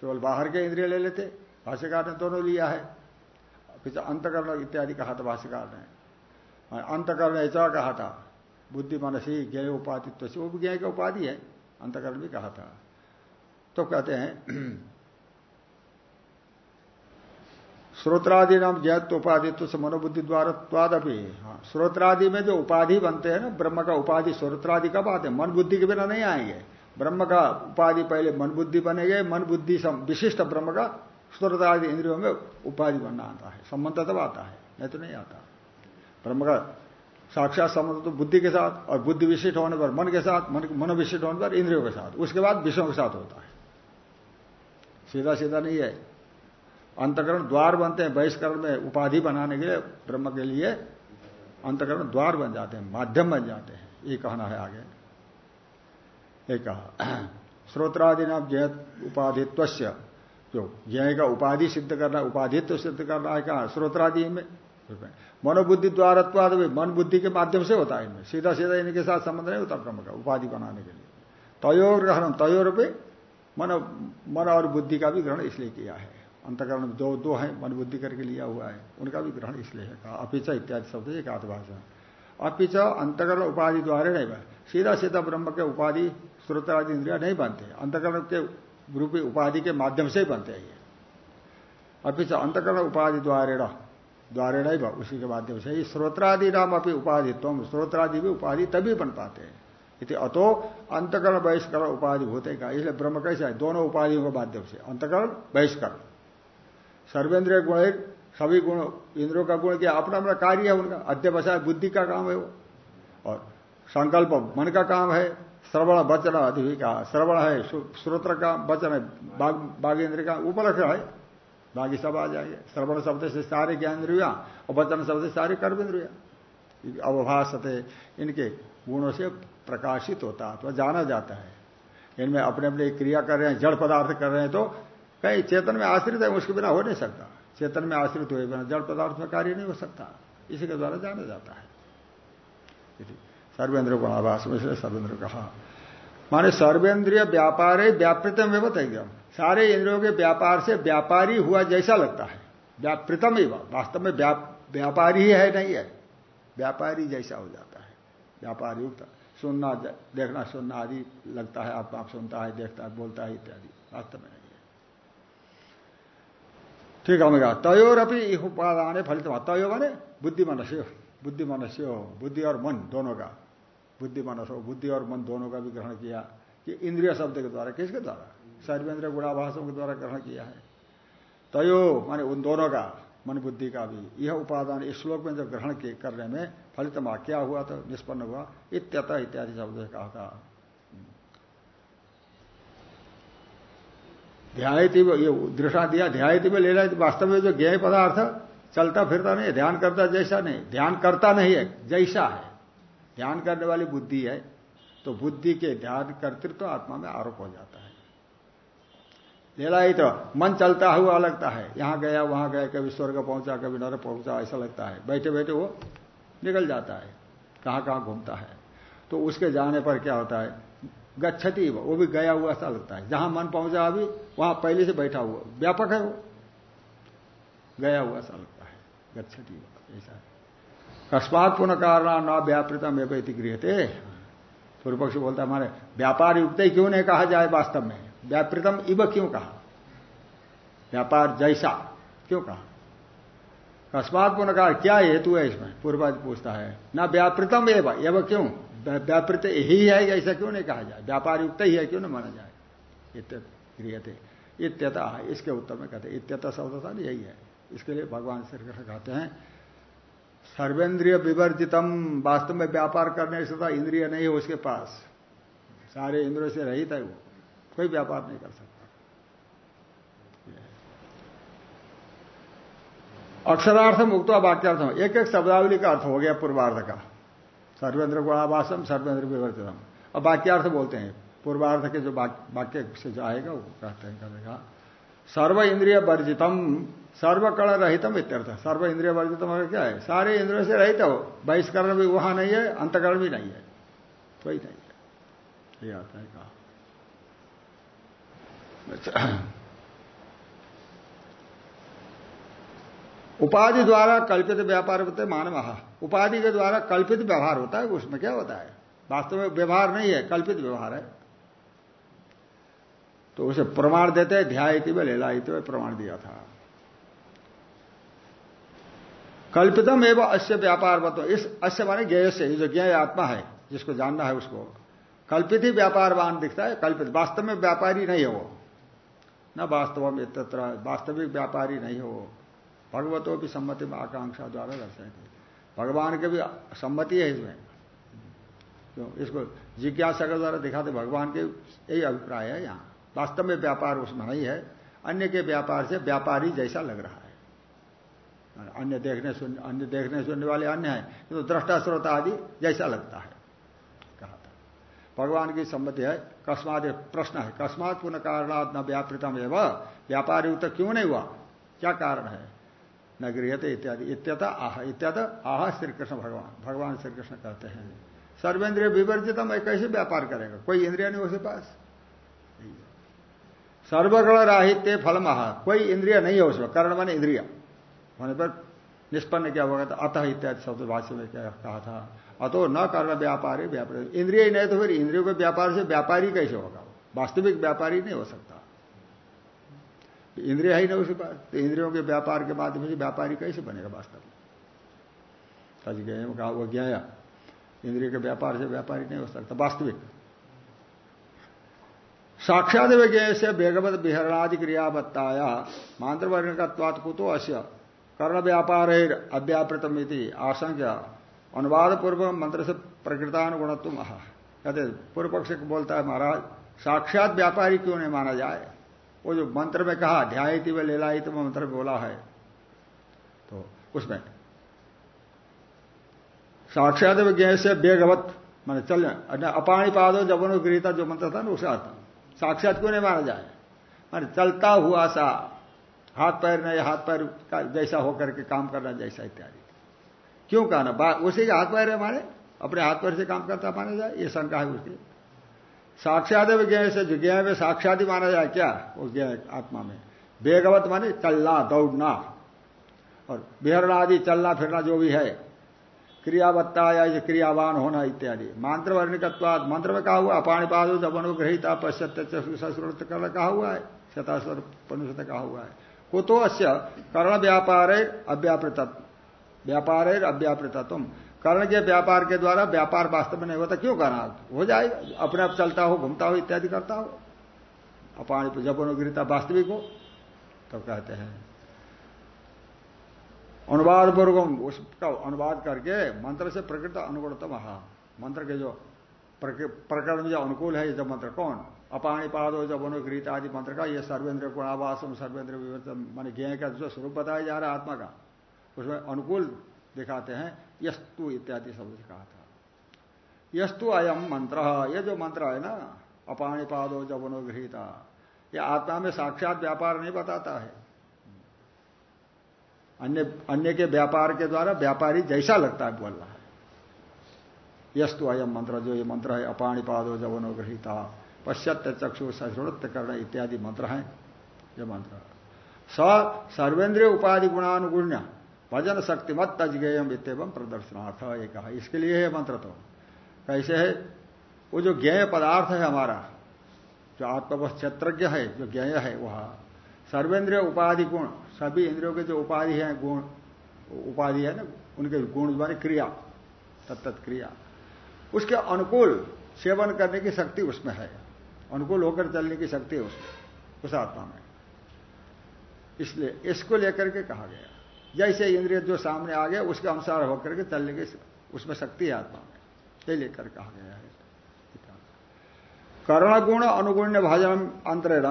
केवल बाहर के इंद्रिय ले लेते, भाष्यकार ने दोनों लिया है। फिर अंतकरण इत्यादि कहा था भाष्यकार ने। अंतकरण ऐसा कहा था बुद्धि मनसी ज्ञ उपाधित्व से वो भी ज्ञ का उपाधि है। अंतकरण भी कहा था। तो कहते हैं *clears throat* श्रोत्रादि नाम जैत उपाधित्व से मनोबुद्धि द्वारा अभी हाँ श्रोत्रादि में जो उपाधि बनते हैं ना, ब्रह्म का उपाधि, श्रोत्रादि का बात है। मन बुद्धि के बिना नहीं आएँगे। ब्रह्म का उपाधि पहले मन बुद्धि बनेंगे, मन बुद्धि विशिष्ट ब्रह्म का आदि इंद्रियों में उपाधि बनना आता है। संबंध तब आता है, नहीं तो नहीं आता। ब्रह्म का साक्षात संबंध तो बुद्धि के साथ और बुद्धि विशिष्ट होने पर मन के साथ, मन मनोविशिष्ट होने पर इंद्रियों के साथ। उसके बाद विषयों के साथ होता है। सीधा सीधा नहीं है। अंतकरण द्वार बनते हैं बहिष्करण में उपाधि बनाने के लिए, ब्रह्म के लिए अंतकरण द्वार बन जाते हैं, माध्यम बन जाते हैं। ये कहना है आगे। एक कहा *clears throat* श्रोत्रादि नाम जय उपाधित्व जो ज्ञ का उपाधि सिद्ध करना, उपाधित्व सिद्ध करना है कहा? स्रोत्रादि में। मनोबुद्धि द्वारत्वाद मन बुद्धि के माध्यम से होता है इनमें। सीधा सीधा इनके साथ संबंध नहीं होता ब्रह्म का, उपाधि बनाने के लिए। तयोर ग्रहण तयोर पे मन मन और बुद्धि का भी ग्रहण इसलिए किया है। अंतकरण दो दो है, मन बुद्धि करके लिया हुआ है, उनका भी ग्रहण इसलिए है। कहा अपिच इत्यादि शब्द, एक भाषा अपिच अंतकरण उपाधि द्वारा नहीं बन सीधा सीधा ब्रह्म के उपाधि श्रोतादि इंद्रिया नहीं बनते। अंतकरण के रूपी उपाधि के माध्यम से ही बनते हैं ये। अभी अंतकरण उपाधि द्वारा द्वारे नहीं उसी के माध्यम से स्रोत्रादि नाम अपनी उपाधि तुम स्रोत्रादि भी उपाधि तभी बन पाते हैं। इति अतो अंतकरण, बहिष्करण उपाधि होते का इसलिए ब्रह्म कैसे है? दोनों उपाधियों के माध्यम से। अंतकरण, बहिष्करण। सर्वेंद्रिय गुण एक, सभी गुण, इंद्रियों का गुण क्या? अपना अपना कार्य है उनका। अध्यवसाय बुद्धि का काम है वो। और संकल्प, मन का काम है। श्रवण, वचन अधिविका श्रवण है श्रोत्र का, वचन है बाघ इंद्र का। उपलक्ष्य है। बाकी सब आ जाएँगे। श्रवण शब्द से सारे ज्ञान इंद्रिया और वचन शब्द से सारे कर्म इंद्रिया। अवभाषते इनके गुणों से प्रकाशित होता है तो जाना जाता है। इनमें अपने अपने क्रिया कर रहे हैं, जड़ पदार्थ कर रहे हैं तो कहीं चेतन में आश्रित है, उसके बिना हो नहीं सकता। चेतन में आश्रित हुए बिना जड़ पदार्थ में कार्य नहीं हो सकता। इसी के द्वारा जाना जाता है। सर्वेंद्र गुणाभास में सर्वेंद्र कहा। माने सर्वेंद्रिय व्यापार व्यापृतम एवं एकदम सारे इंद्रियों के व्यापार से व्यापारी हुआ जैसा लगता है। व्यापृतम ही वास्तव में व्यापारी ही है, नहीं है। व्यापारी जैसा हो जाता है। व्यापारी युक्त सुनना, देखना, सुनना आदि लगता है, आप आप सुनता है, देखता है, बोलता है इत्यादि। वास्तव में नहीं है। ठीक है कहा तयोर अपनी उपादान फलित तयो माने बुद्धि मनुष्य बुद्धि मनुष्य बुद्धि और मन दोनों का। बुद्धि मनस हो बुद्धि और मन दोनों का भी ग्रहण किया कि इंद्रिय शब्द के द्वारा, किसके द्वारा? सर्वेंद्र गुणाभाषों के द्वारा ग्रहण किया है। तयो, माने उन दोनों का मन बुद्धि का भी, यह उपादान इस श्लोक में जब ग्रहण करने में फलितमा क्या हुआ तो निष्पन्न हुआ, इत्यत इत्यादि शब्द कहा था। ध्यायती ये दृष्टा दिया, ध्यायती में ले रहा वास्तव में जो ज्ञ पदार्थ चलता फिरता नहीं, ध्यान करता जैसा नहीं, ध्यान करता नहीं है, जैसा है। ध्यान करने वाली बुद्धि है तो बुद्धि के ध्यान कर्तृत्व तो आत्मा में आरोप हो जाता है। लेला ही तो। मन चलता हुआ लगता है। यहाँ गया, वहाँ गया, कभी स्वर्ग पहुँचा, कभी नर पहुँचा, ऐसा लगता है। बैठे बैठे वो निकल जाता है। कहाँ कहाँ घूमता है। तो उसके जाने पर क्या होता है? गच्छती वो भी गया हुआ ऐसा लगता है। जहाँ मन पहुँचा अभी, वहाँ पहले से बैठा हुआ, व्यापक है वो। गया हुआ ऐसा लगता है। गच्छती ऐसा है। कस्मात पुनः कारण न व्यापृतम एवं गृह थे पूर्व पक्ष बोलता हमारे व्यापार युक्त ही क्यों नहीं कहा जाए वास्तव में? व्यापृतम इव क्यों कहा? व्यापार जैसा क्यों कहा? कस्मात पुनः कहा, क्या हेतु है इसमें? पूर्वाज पूछता है, ना व्यापृतम एवं एवं क्यों? व्यापृत ही है ऐसा क्यों नहीं कहा जाए? व्यापार युक्त ही है क्यों नहीं माना जाए? थे इत्यता, इसके उत्तर में कहते इत्यता शब्द था यही है। इसके लिए भगवान श्री कृष्ण कहते हैं सर्वेंद्रिय विवर्जितम, वास्तव में व्यापार करने से था इंद्रिय नहीं है उसके पास। सारे इंद्रियों से रहित है वो। कोई व्यापार नहीं कर सकता। अक्षरार्थ मुक्त वाक्यार्थ एक एक शब्दावली का अर्थ हो गया पूर्वार्ध का। सर्वेंद्र गुणावासम सर्वेंद्र विवर्जितम अब वाक्यार्थ बोलते हैं। पूर्वार्ध के जो वाक्य से जो आएगा, वो कहते हैं, करेगा, सर्व इंद्रिय वर्जितम सर्वकण रहितम इत्यर्थ। सर्व इंद्रिय वर्जितम क्या है? सारे इंद्रियों से रहित हो। बहिष्करण भी वहाँ नहीं है, अंतकरण भी नहीं है। कोई नहीं है। ये आता है कहा। उपाधि द्वारा कल्पित व्यापार होते मानव उपाधि के द्वारा कल्पित व्यवहार होता है, उसमें क्या होता है? वास्तव में व्यवहार नहीं है, कल्पित व्यवहार है। तो उसे प्रमाण देते हैं, ध्यायती में लेलायती प्रमाण दिया था। कल्पितम एवं अश्य व्यापार बतो इस अश्य माने ज्ञेय से जो ज्ञेय आत्मा है, जिसको जानना है उसको। कल्पित ही व्यापारवान दिखता है, कल्पित। वास्तव में व्यापारी नहीं है वो। न वास्तव में तत्र वास्तविक व्यापारी नहीं हो। भगवतों की सम्मति में आकांक्षा द्वारा दर्शाई भगवान के भी सम्मति है इसमें। क्यों? इसको जिज्ञासा के द्वारा दिखाते, भगवान के यही अभिप्राय है यहाँ। वास्तव में व्यापार उसमें नहीं है। अन्य के व्यापार से व्यापारी जैसा लग रहा है। अन्य देखने सुन, अन्य देखने सुनने वाले अन्य है तो दृष्टा श्रोता आदि जैसा लगता है। भगवान की सम्मति है, कस्मात प्रश्न है। कस्मात पुनः कारणात न व्यापृतम एवं। व्यापारी युक्त क्यों नहीं हुआ? क्या कारण है? न गृहते इत्यादि। इत्यता आह इत्याद आह श्री कृष्ण भगवान। भगवान श्री कृष्ण कहते हैं सर्वेंद्रिय विवर्जितम कैसे व्यापार करेगा? कोई इंद्रिया नहीं उसके पास? सर्वगण राहित्य फल महा कोई इंद्रिया नहीं है उसमें। कर्ण मान इंद्रिया। होने पर निष्पन्न क्या होगा तो अतः इत्यादि शब्द भाष्य में क्या कहा था? अतो न कर्ण व्यापारी व्यापार। इंद्रिय ही नहीं तो फिर इंद्रियों के व्यापार से व्यापारी कैसे होगा? वास्तविक व्यापारी नहीं हो सकता। इंद्रिय ही नहीं उसके पास तो इंद्रियों के व्यापार के माध्यम से व्यापारी कैसे बनेगा वास्तव में? गए? कहा, वो गया इंद्रिय के व्यापार से व्यापारी नहीं हो सकता। वास्तविक। साक्षात विज्ञ से बेगवत विहरणादि क्रिया बताया मांत्र का कुतो अश्य कर्ण व्यापार अव्यापृतम आशंका अनुवाद पूर्व मंत्र से प्रकृतानुगुण प्रकृतानुगुणत्व कहते पूर्व पक्ष बोलता है, महाराज, साक्षात व्यापारी क्यों नहीं माना जाए? वो जो मंत्र में कहा, ध्यायती व लेलायित मंत्र बोला है। तो उसमें, साक्षात विज्ञा से बेगवत मैंने चल अपाणी पादो जबनो गृहता जो मंत्र था ना उसका अर्थ साक्षात क्यों नहीं माना जाए? माने चलता हुआ सा, हाथ पैर नहीं, हाथ पैर का जैसा होकर के काम करना जैसा इत्यादि। क्यों कहना उसी के हाथ पैर है माने अपने हाथ पैर से काम करता माना जाए, ये शंका है उसकी। साक्षात विज्ञा से विज्ञा में साक्षात ही माना जाए, क्या? वो ज्ञान आत्मा में। बेगवत माने चलना, दौड़ना। और बिहरण आदि, चलना, फिरना जो भी है। क्रियावत्ता या क्रियावान होना इत्यादि। मंत्र वर्णिकत्वाद, मंत्र में कहा हुआ पाणी पाद जब ग्रहिता पश्चात सश्रुत कर कहा हुआ है शताश्वर पनुषत कहा हुआ है। कुतो अश्य कर्ण व्यापार अव्यापृत व्यापार अव्यापृतत्व। कर्ण के व्यापार के द्वारा व्यापार वास्तव में नहीं होता, क्यों करना हो जाएगा, अपने आप चलता हो, घूमता हो, इत्यादि करता हो। अपाणी जब गिरता वास्तविक हो तो कहते हैं। अनुवाद पूर्वक उसका अनुवाद करके मंत्र से प्रकृत अनुगुणतम हा मंत्र के जो प्रकरण जो अनुकूल है, ये जब मंत्र कौन? अपाणी पादो जब अनुगृत आदि मंत्र का, ये सर्वेंद्र गुणावासम, सर्वेंद्र विवर्तन मान ज्ञ का जो स्वरूप बताया जा रहा है आत्मा का। उसमें अनुकूल दिखाते हैं, यस्तु इत्यादि शब्द से कहा था। यस्तु अयम मंत्र, ये जो मंत्र है ना अपाणी पादो जब अनुगृहिता ये आत्मा में साक्षात व्यापार नहीं बताता है। अन्य अन्य के व्यापार के द्वारा व्यापारी जैसा लगता है बोल रहा है। यस्तु अयम मंत्र, जो ये मंत्र है अपाणी पादो जवनो गृहिता पश्चात चक्षु सश्रुत कर्ण इत्यादि मंत्र है, ये मंत्र। स, सर्वेन्द्रिय उपाधि गुणानुगुण्य। भजन शक्तिमत तजगेयम इतम प्रदर्शनार्थ ये कहा। इसके लिए है मंत्र तो। कैसे है? वो जो ज्ञेय पदार्थ है हमारा, जो आत्मवश क्षेत्रज्ञ है, जो ज्ञेय है वह, सर्वेंद्रिय उपाधि गुण, सभी इंद्रियों के जो उपाधि है, गुण, उपाधि है ना, उनके गुण द्वारा क्रिया तत्त क्रिया। उसके अनुकूल सेवन करने की शक्ति उसमें है। अनुकूल होकर चलने की शक्ति है उसमें, उस आत्मा में। इसलिए इसको लेकर के कहा गया जैसे इंद्रिय जो सामने आ गया, उसके अनुसार होकर के चलने की उसमें शक्ति है आत्मा में। ये लेकर कहा गया है। कर्ण गुण, अनुगुण्य भाजन अंतरेण।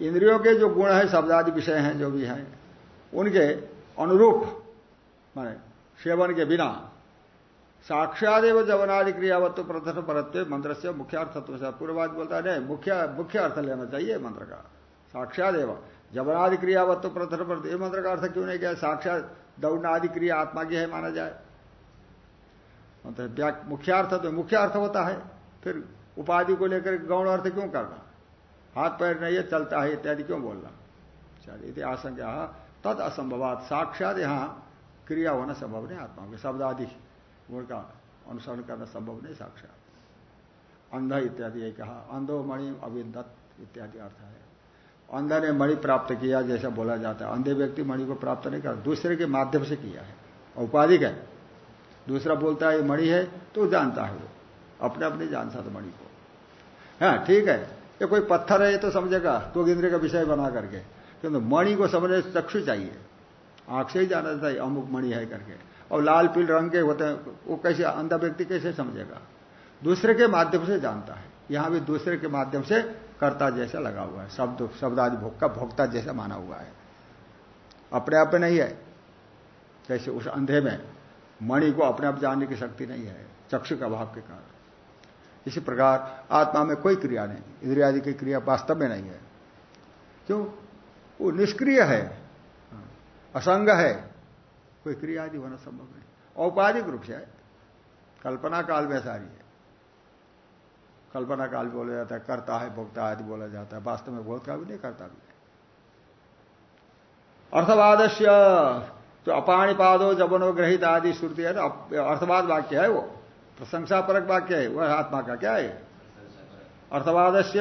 इंद्रियों के जो गुण है, शब्दादि विषय हैं, जो भी हैं, उनके अनुरूप, माने सेवन के बिना साक्षादेव जवनादि क्रियावत्व तो प्रथम परत्व मंत्र से मुख्य अर्थत्व से पूर्ववाद बोलता है, नहीं, मुख्य मुख्य अर्थ लेना चाहिए मंत्र का। साक्षादेव जवनादि क्रियावत्व प्रथम परत्व मंत्र का अर्थ क्यों नहीं किया? साक्षात दौड़ना आदि क्रिया आत्मा की है माना जाए। मुख्य अर्थ तो मुख्य अर्थ होता है। फिर उपाधि को लेकर गौण अर्थ क्यों करना? हाथ पैर नहीं है, चलता है इत्यादि क्यों बोलना? चलिए आशंका। तद असंभवात। साक्षात यहाँ क्रिया होना संभव नहीं, आत्मा के शब्द आदि गुण का अनुसरण करना संभव नहीं, साक्षात। अंध इत्यादि ये कहा अंधो मणि अविदत इत्यादि अर्थ है। अंध ने मणि प्राप्त किया, जैसा बोला जाता है। अंधे व्यक्ति मणि को प्राप्त नहीं कर, दूसरे के माध्यम से किया है। औपाधिक है। दूसरा बोलता है, ये मणि है तो जानता है वो। अपने अपने जानता था मणि को। हाँ ठीक है। ये कोई पत्थर है तो समझेगा। तो इंद्र का विषय बना करके। किंतु मणि को समझने चक्षु चाहिए। आँख से ही जाना चाहिए अमुक मणि है करके। और लाल, पील रंग के होते हैं, वो कैसे, अंधा व्यक्ति कैसे समझेगा? दूसरे के माध्यम से जानता है। यहाँ भी दूसरे के माध्यम से कर्ता जैसा लगा हुआ है, शब्द शब्द आदि भोग का भोक्ता जैसा माना हुआ है। अपने आप में नहीं है। जैसे उस अंधे में मणि को अपने आप जानने की शक्ति नहीं है, चक्षु का अभाव के कारण। इसी प्रकार आत्मा में कोई क्रिया नहीं इंद्रिया आदि की क्रिया वास्तव में नहीं है। क्यों? वो निष्क्रिय है, असंग है, कोई क्रिया आदि होना संभव नहीं। औपाधिक रूप से कल्पना काल में सारी है। कल्पना काल बोला जाता है, करता है भोक्ता आदि बोला जाता है। वास्तव में भोग का भी नहीं, करता भी अर्थवादस्य, जो अपाणी पादो जबनो ग्रहित आदि श्रुति है अर्थवाद वाक्य है वो। प्रशंसापरक वाक्य है, वह आत्मा का क्या है? अर्थवाद से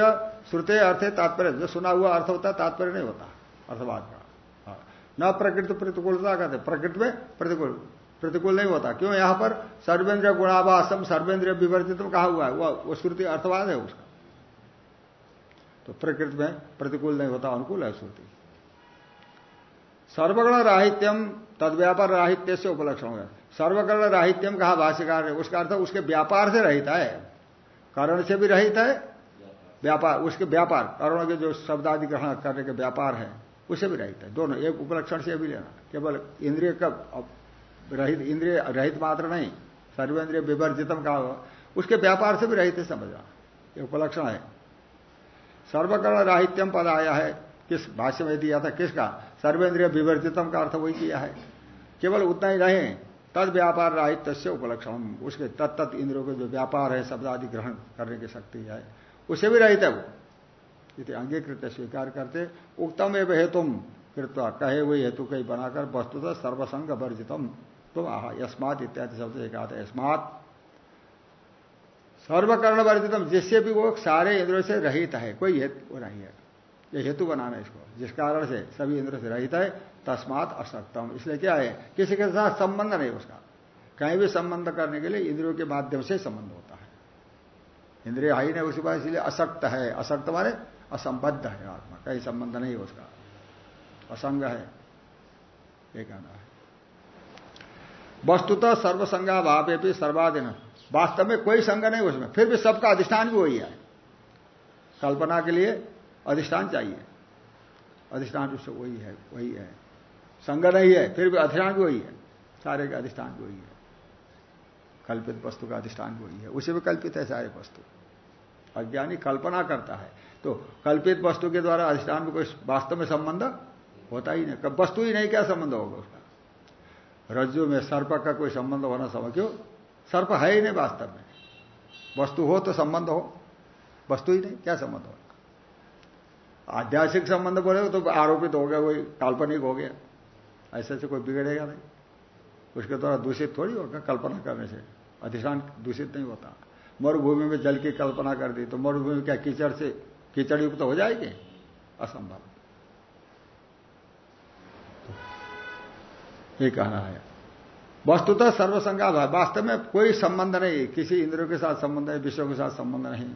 श्रुते अर्थ तात्पर्य, जो सुना हुआ अर्थ होता तात्पर्य नहीं होता, अर्थवाद का। हाँ। न प्रकृति प्रतिकूलता कहते प्रकृति में प्रतिकूल। प्रतिकूल नहीं होता। क्यों? यहाँ पर सर्वेंद्र गुणावासम सर्वेंद्र विवर्जित कहा हुआ है। वह श्रुति अर्थवाद है उसका। तो प्रकृति में प्रतिकूल नहीं होता, अनुकूल है श्रुति। सर्वगण राहित्यम तद व्यापार राहित्य से उपलक्षण है सर्वगण राहित्यम कहा भाष्यकार है उसका अर्थ उसके व्यापार से रहित है। कारण से भी रहित है। व्यापार, उसके व्यापार, कारणों के जो शब्द आदि ग्रहण करने के व्यापार है, उसे भी रहित है। दोनों, एक उपलक्षण से भी लेना। केवल इंद्रिय का रहित इंद्रिय, रहित मात्र नहीं, सर्वेंद्रिय विवर्जितम का उसके व्यापार से भी रहित है समझना ये उपलक्षण है। सर्वकर्ण राहित्यम पद आया है। किस भाष्य में दिया था? किसका? सर्वेंद्रिय विवर्जितम का अर्थ वही किया है। केवल उतना ही नहीं, तद व्यापार राहित्य से उपलक्षण उसके तत्त इंद्रियों के जो व्यापार है शब्द आदि ग्रहण करने की शक्ति है, उसे भी रहित है वो। यदि अंगीकृत, स्वीकार करते उक्तम एवं हेतुम, कृत्वा कहे हुए हेतु कहीं बनाकर वस्तुतः सर्वसंग वर्जितम। तुम आह, यस्मात इत्यादि शब्द एक आते यस्मात सर्वकर्ण वर्जितम जिससे भी वो सारे इंद्रियों से रहित है, कोई हेतु नहीं है। ये हेतु बनाना इसको, जिस कारण से सभी इंद्र से रहित है, तस्मात असक्तम। इसलिए क्या है, किसी के साथ संबंध नहीं उसका। कहीं भी संबंध करने के लिए इंद्रियों के माध्यम से संबंध होता है। इंद्रिय हाई नहीं उसके बाद इसलिए असक्त है। असक्त माने असंबद्ध है आत्मा, कहीं संबंध नहीं उसका। असंग है, ये कहना है। वस्तुतः सर्वसंगा भावे भी सर्वाधीन वास्तव में कोई संग नहीं उसमें। फिर भी सबका अधिष्ठान भी वही है। कल्पना के लिए अधिष्ठान चाहिए। अधिष्ठान उससे वही है वही है। संग नहीं है, फिर भी अधिष्ठान भी वही है। सारे का अधिष्ठान भी वही है। कल्पित वस्तु का अधिष्ठान भी वही है। उसे भी कल्पित है सारे वस्तु। अज्ञानी कल्पना करता है। तो कल्पित वस्तु के द्वारा अधिष्ठान में कोई वास्तव में संबंध होता ही नहीं। वस्तु ही नहीं, क्या संबंध होगा उसका? रज्जु में सर्प का कोई संबंध होना समझ, क्यों? सर्प है ही नहीं वास्तव में। वस्तु हो तो संबंध हो, वस्तु ही नहीं, क्या संबंध हो? आध्यात्मिक संबंध बोले तो आरोपित हो गया, कोई काल्पनिक हो गया। ऐसे से कोई बिगड़ेगा नहीं। उसके द्वारा दूषित थोड़ी होगा कल्पना करने से। अधिष्ठान दूषित नहीं होता। मरुभूमि में जल की कल्पना कर दी तो मरुभूमि क्या कीचड़ से कीचड़ युक्त हो जाएगी? असंभव। ये कहना है। वस्तुतः सर्वसंगा वास्तव में कोई संबंध नहीं, किसी इंद्रियों के साथ संबंध नहीं, विषयों के साथ संबंध नहीं।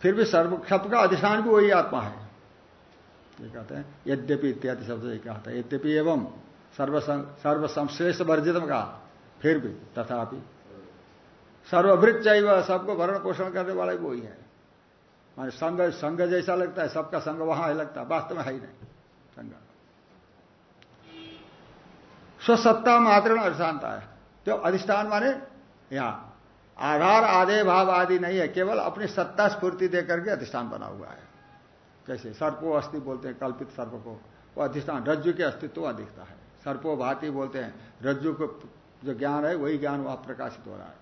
फिर भी सर्व का अधिष्ठान भी वही आत्मा है। ये कहते हैं, यद्यपि इत्यादि शब्द ये कहता है यद्यपि एवं सर्वसंश्लेष वर्जितम का, फिर भी, तथापि। सर्वभृत चाहिए सबको भरण पोषण करने वाला भी वही है। माने संघ संघ जैसा लगता है, सबका संघ वहाँ है लगता है, वास्तव में है ही नहीं संघ स्वसत्ता मात्र अधिष्ठानता है तो अधिष्ठान माने यहाँ। आधार आदे भाव आदि नहीं है, केवल अपनी सत्ता स्फूर्ति देकर के अधिष्ठान बना हुआ है। कैसे सर्पो अस्थि बोलते हैं, कल्पित सर्प को। वो अधिष्ठान, रज्जु के अस्तित्व वहाँ दिखता है। सर्पो भाती बोलते हैं, रज्जु को जो ज्ञान है, वही ज्ञान वहाँ प्रकाशित हो रहा है।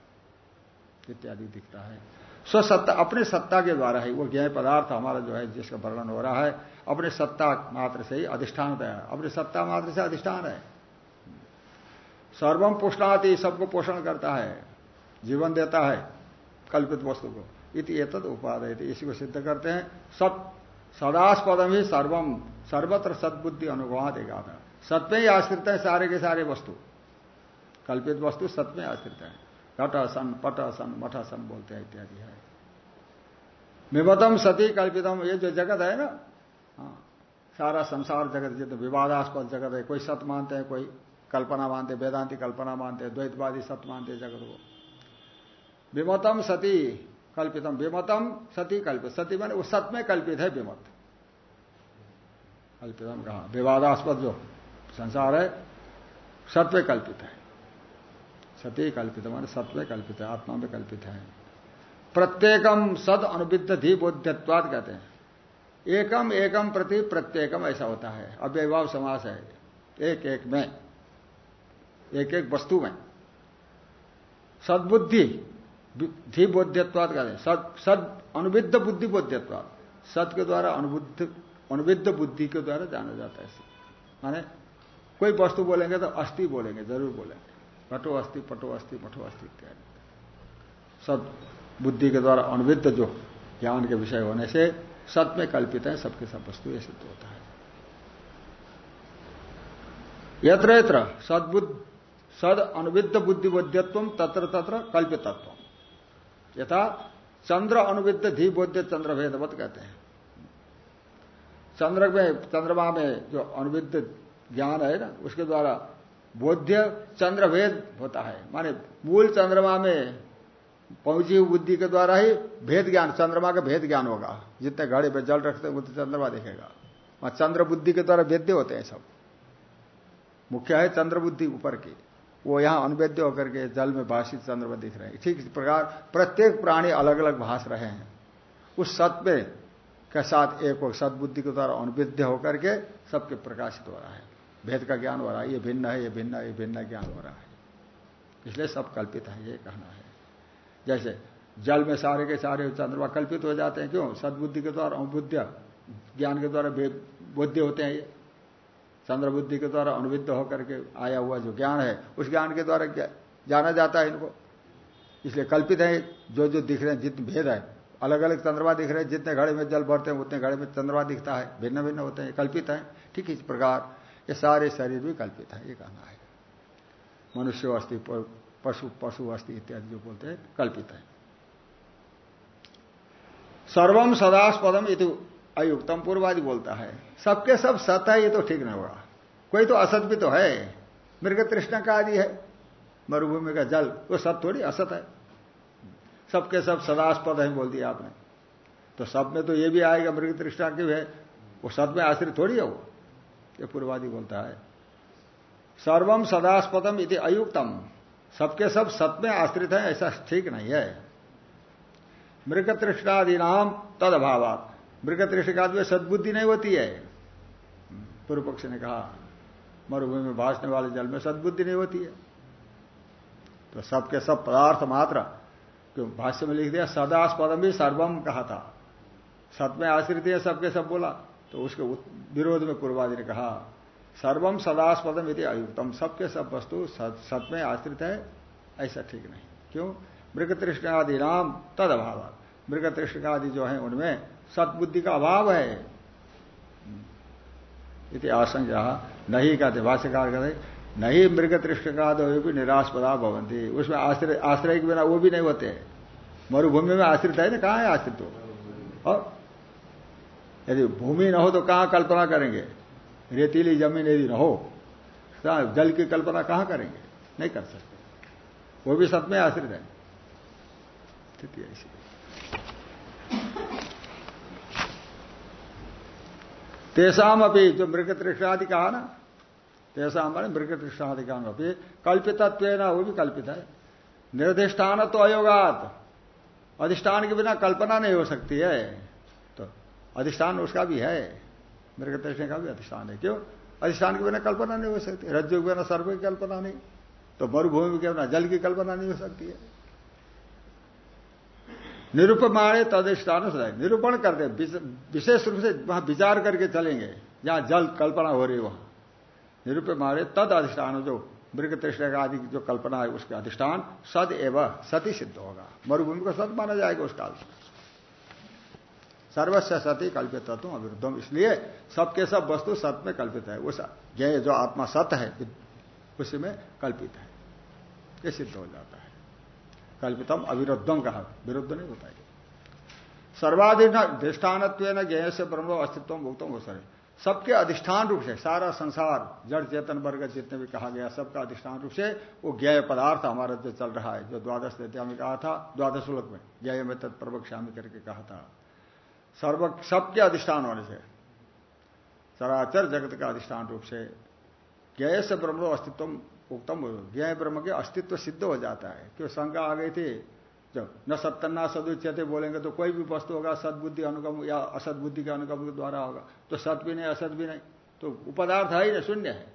इत्यादि दिखता है। स्वसत्ता, अपने सत्ता के द्वारा ही। वो ज्ञान पदार्थ हमारा जो है, जिसका वर्णन हो रहा है, अपने सत्ता मात्र से ही अधिष्ठान है। अपने सत्ता मात्र से अधिष्ठान है। सर्वम पुष्णाति, सबको पोषण करता है, जीवन देता है, कल्पित वस्तु को। इति एतद उपादय इसी को सिद्ध करते हैं। सब सदास्पदम ही सर्वम सर्वत्र सदबुद्धि अनुभव देगा था सत में ही आश्रित है सारे के सारे वस्तु। कल्पित वस्तु सत में आश्रित है। घट, सन, पट, सन, मठ, सन बोलते हैं, इत्यादि है। विमतम सती कल्पितम, ये जो जगत है ना? हाँ सारा संसार जगत जितने विवादास्पद जगत है, कोई सत मानते हैं, कोई कल्पना मानते, वेदांति कल्पना मानते, द्वैतवादी सत मानते, जगत को। विमतम सती कल्पितम, विमतम सती कल्पित। सती माने वो सत में कल्पित है विमत। कल्पितम कहा? विवादास्पद जो संसार है सत्व कल्पित है। सती कल्पित माने सत्व कल्पित है, आत्मा में कल्पित है। प्रत्येकम सद अनुविद्ध धी बोध्यत्वाद कहते हैं। एकम एकम प्रति प्रत्येकम ऐसा होता है। अव्यवाव समास है। एक एक में। एक एक वस्तु में। सद्बुद्धि धी बोध्यत्वाद कहते हैं सद सद, अनुविद्ध बुद्धि बोध्यत्वाद। सत के द्वारा अनुबुद्ध, अनुविद्ध बुद्धि के द्वारा जाना जाता है। माने कोई वस्तु बोलेंगे तो अस्थि बोलेंगे, ज़रूर बोलेंगे। पटो अस्थि पटो अस्थि पटो अस्थि इत्यादि। सद बुद्धि के द्वारा अनुविद्ध जो ज्ञान के विषय होने से सत में कल्पित है, सबके सब वस्तु ये सिद्ध होता है। यत्र यत्र सदबुद्ध सद अनुविद्ध बुद्धिबोध्यत्व तत्र तत्र कल्पितत्व। यथा चंद्र अनुविद्ध धी बोध्य चंद्र भेदवत कहते हैं। चंद्र में, चंद्रमा में जो अनुविद्ध ज्ञान है ना, उसके द्वारा बोध्य चंद्रभेद होता है। माने मूल चंद्रमा में पहुँची हुई बुद्धि के द्वारा ही भेद ज्ञान, चंद्रमा का भेद ज्ञान होगा। जितने घड़े पे जल रखते हैं उतने चंद्रमा दिखेगा। वहाँ चंद्र बुद्धि के द्वारा वेद्य होते हैं सब। मुख्य है चंद्र बुद्धि ऊपर की। वो यहाँ अनुवेद्य होकर के जल में भाषित चंद्रमा दिख रहे हैं। ठीक इस प्रकार प्रत्येक प्राणी अलग अलग भाष रहे हैं। उस सत्य के साथ एक और सदबुद्धि के द्वारा अनुविद्य होकर के सबके प्रकाशित हो रहा है। भेद का ज्ञान हो रहा है, ये भिन्न है, ये भिन्न है, ये भिन्न ज्ञान हो रहा है। इसलिए सब कल्पित है, ये कहना है। जैसे जल में सारे के सारे चंद्रमा कल्पित हो जाते हैं, क्यों? सदबुद्धि के द्वारा अनुबुद्ध, ज्ञान के द्वारा बुद्धि होते हैं ये चंद्र बुद्धि के द्वारा अनुविद्ध होकर के आया हुआ जो ज्ञान है, उस ज्ञान के द्वारा जाना जाता है इनको। इसलिए कल्पित है जो जो दिख रहे हैं, जितने भेद है अलग अलग चंद्रमा दिख रहे हैं, जितने घड़े में जल भरते हैं, उतने घड़े में चंद्रमा दिखता है भिन्न भिन्न होते हैं, कल्पित है, ठीक इस प्रकार ये सारे शरीर भी कल्पित है, ये कहना है। मनुष्य अस्थि पशु पशु अस्थि इत्यादि जो बोलते हैं, कल्पित है। सर्वम सदास्पदम इति अयुक्तम पूर्वादि बोलता है, सबके सब सत है, ये तो ठीक नहीं होगा कोई तो असत भी तो है। मृग तृष्णा का आदि है। मरुभूमि का जल, वो सत थोड़ी असत है। सबके सब सदास्पद है बोल दिया आपने। तो सब में तो ये भी आएगा मृग तृष्णा की है। वो सत में आश्रित थोड़ी है वो। ये पूर्वादि बोलता है। सर्वम सदास्पदम इति अयुक्तम। सबके सब सत में आश्रित है, ऐसा ठीक नहीं है। मृग तृष्णादि नाम तद अभावात मृग तृष्णा में सदबुद्धि नहीं होती है। पूर्व पक्ष ने कहा, मरुभूमि में भाषने वाले जल में सदबुद्धि नहीं होती है। तो सबके सब पदार्थ मात्र, क्यों? भाष्य में लिख दिया सदास्पदम भी सर्वम कहा था। सत में आश्रित है, सबके सब बोला। तो उसके विरोध में पूर्वादि ने कहा, सर्वम सदास्पदम यदि अयुक्तम, सबके सब वस्तु सत में आश्रित है, ऐसा ठीक नहीं। क्यों? मृग तृष्णादि नाम तद अभाव मृग तृष्णादि जो है, उनमें सदबुद्धि का अभाव है। इति आशंका। नहीं कहते भाष्यकार कहते नहीं मृग तृष्णकाद भी निराशपदा भवंती उसमें आश्रय आश्रय के बिना वो भी नहीं होते। मरुभूमि में आश्रित है ना? कहाँ है आश्रित हो और यदि भूमि न हो तो कहाँ कल्पना करेंगे? रेतीली ज़मीन यदि न हो जल की कल्पना कहाँ करेंगे? नहीं कर सकते। वो भी सब में आश्रित है। स्थिति ऐसी तेसाम अभी जो मृग तृष्णादि कहा ना? तेसाम मैंने मृग तृष्णादि का अभी कल्पित ना वो भी कल्पित है। निर्दिष्टान तो अयोगात अधिष्ठान के बिना कल्पना नहीं हो सकती है। तो अधिष्ठान उसका भी है। मृग तृष्ण का भी अधिष्ठान है। क्यों? अधिष्ठान के बिना कल्पना नहीं हो सकती। रज्जु के बिना सर्व की कल्पना नहीं। तो मरुभूमि के बिना जल की कल्पना नहीं हो सकती है। निरूपमाणे तदिष्ठान निरूपण करते विशेष रूप से वहाँ विचार करके चलेंगे। जहाँ जल कल्पना हो रही वहाँ। निरूपमाणे तद अधिष्ठान जो मृग तृष्ण का आदि जो कल्पना है, उसका अधिष्ठान सद एवं सती सिद्ध होगा। मरुभूमि को सत माना जाएगा उस काल में सर्वस्व सती कल्पित तुम अविरुद्धम। इसलिए सबके सब वस्तु सत में कल्पित है। उस जो आत्मा सत है, उसी में कल्पित है। ये सिद्ध हो जाता है। कल्पितम अविरुद्धम कहा विरुद्ध नहीं होता है। सर्वाधिष्ठान ज्ञ से ब्रह्म अस्तित्व भुगतम हो सके सबके अधिष्ठान रूप से सारा संसार, जड़, चेतन, वर्ग, जितने भी कहा गया, सबका अधिष्ठान रूप से वो ज्ञ पदार्थ हमारा जो चल रहा है, जो द्वादश विद्या में कहा था, द्वादश श्लोक में ज्ञ में तत्प्रवक्ष्यामी करके कहा था। सर्व, सबके अधिष्ठान होने से चराचर जगत का अधिष्ठान रूप से ज्ञ से ब्रह्म अस्तित्व उत्तम ज्ञ ब्रह्म के अस्तित्व सिद्ध हो जाता है। क्यों शंका आ गई थी? जब न सत्तना सदुच्यते बोलेंगे तो कोई भी वस्तु होगा, सदबुद्धि अनुगम या असदबुद्धि के अनुगम के द्वारा होगा। तो सत भी नहीं, असत भी नहीं। तो उपदार्थ है ही ना शून्य है।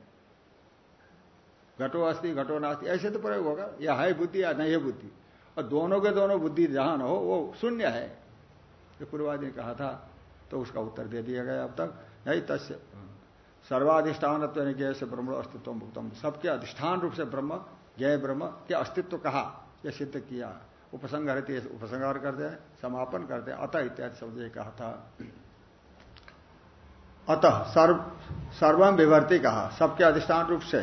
घटो अस्थि घटो नास्ति, ऐसे तो प्रयोग होगा। या है बुद्धि या नहीं है बुद्धि। और दोनों के दोनों बुद्धि जहाँ हो, वो शून्य है। ये पूर्वादि ने कहा था तो उसका उत्तर दे दिया गया अब तक। नहीं, तस्य सर्वाधिष्ठान ज्ञ से ब्रह्म अस्तित्व मुक्तम। सबके अधिष्ठान रूप से ब्रह्म ज्ञ ब्रह्म, के अस्तित्व कहा? यह सिद्ध किया। उपसंहार उपसंहार करते हैं समापन करते हैं अतः इत्यादि शब्द कहा था। अतः सर्व सर्वम विभर्ती कहा, सबके अधिष्ठान रूप से।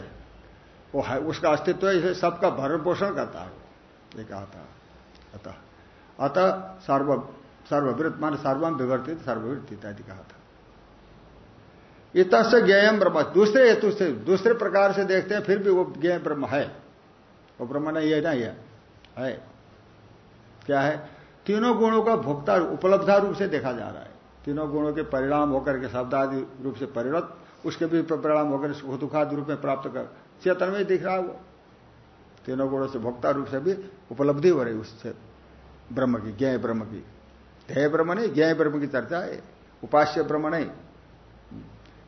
वो है, उसका अस्तित्व इसे सबका भरण पोषण करता है, ये कहा था। अतः अतः सर्व सर्ववृत्त मान सर्वम विवर्तित सर्ववृत्ति इत्यादि कहा था। इत से ज्ञेयम ब्रह्म। दूसरे हेतु से, दूसरे प्रकार से देखते हैं, फिर भी वो ज्ञेय ब्रह्म है। वो ब्रह्म नहीं है ना यह है। क्या है? तीनों गुणों का भोक्ता, उपलब्धा रूप से देखा जा रहा है। तीनों गुणों के परिणाम होकर के शब्दादि रूप से परिणत, उसके भी परिणाम होकर सुख दुखादि रूप में प्राप्त कर, चेतन में दिख रहा है वो। तीनों गुणों से भोक्ता रूप से भी उपलब्धि हो रही उससे, ब्रह्म की ज्ञ ब्रह्म की। ध्यय ब्रह्म नहीं ज्ञ ब्रह्म की चर्चा है। उपास्य ब्रह्म नहीं।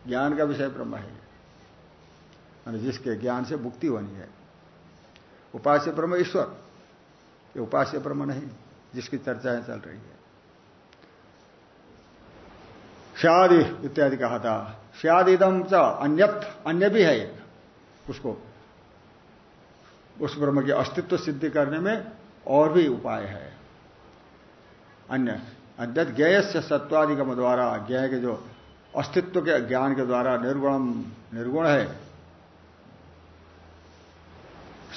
ज्ञान का विषय ब्रह्म है। जिसके ज्ञान से मुक्ति होनी है। उपास्य ब्रह्म ईश्वर। ये उपास्य ब्रह्म नहीं, जिसकी चर्चाएँ चल रही है। श्यादि इत्यादि कहा था। श्यादिदम च अन्यत, अन्य भी है। उसको, उस ब्रह्म के अस्तित्व सिद्धि करने में और भी उपाय है। अन्य अद्यत ज्ञेय से सत्वादिगम द्वारा ज्ञ के जो अस्तित्व के ज्ञान के द्वारा निर्गुणम, निर्गुण है।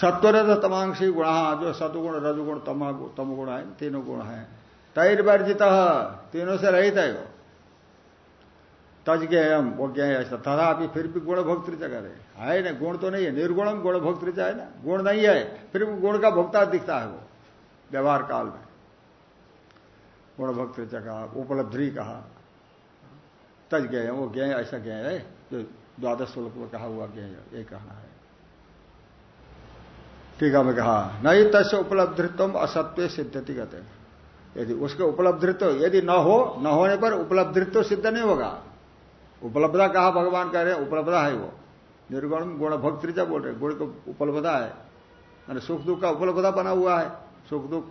सत्वर तमांशी गुण, जो सतुगुण रजुगुण तमगुण है, तीनों गुण है। तैर वर्जित तीनों से रहित है वो। तज ज्ञम वो ज्ञ ऐसा। तथापि फिर भी गुण भोक्तृ जगह है ना? गुण तो नहीं है। निर्गुणम गुण भोक्तृ है ना? गुण नहीं है। फिर भी गुण का भोक्ता दिखता है वो, व्यवहार काल में। गुण भोक्तृ जगह उपलब्धि कहा। तज गए वो ज्ञ ऐसा ज्ञ है, जो द्वादश श्लोक में कहा हुआ ज्ञ ये कहना है। ठीक है मैं कहा नहीं तस् उपलब्धित्व असत्य सिद्धति कहते यदि उसके उपलब्धित्व यदि न हो, न होने पर उपलब्धित्व सिद्ध नहीं होगा। उपलब्धता कहा भगवान कह रहे हैं? उपलब्धता है वो। निर्गुण, गुण भक्तृजा बोल रहे गुण को उपलब्धता है। मैंने सुख दुख का उपलब्धता बना हुआ है। सुख दुख,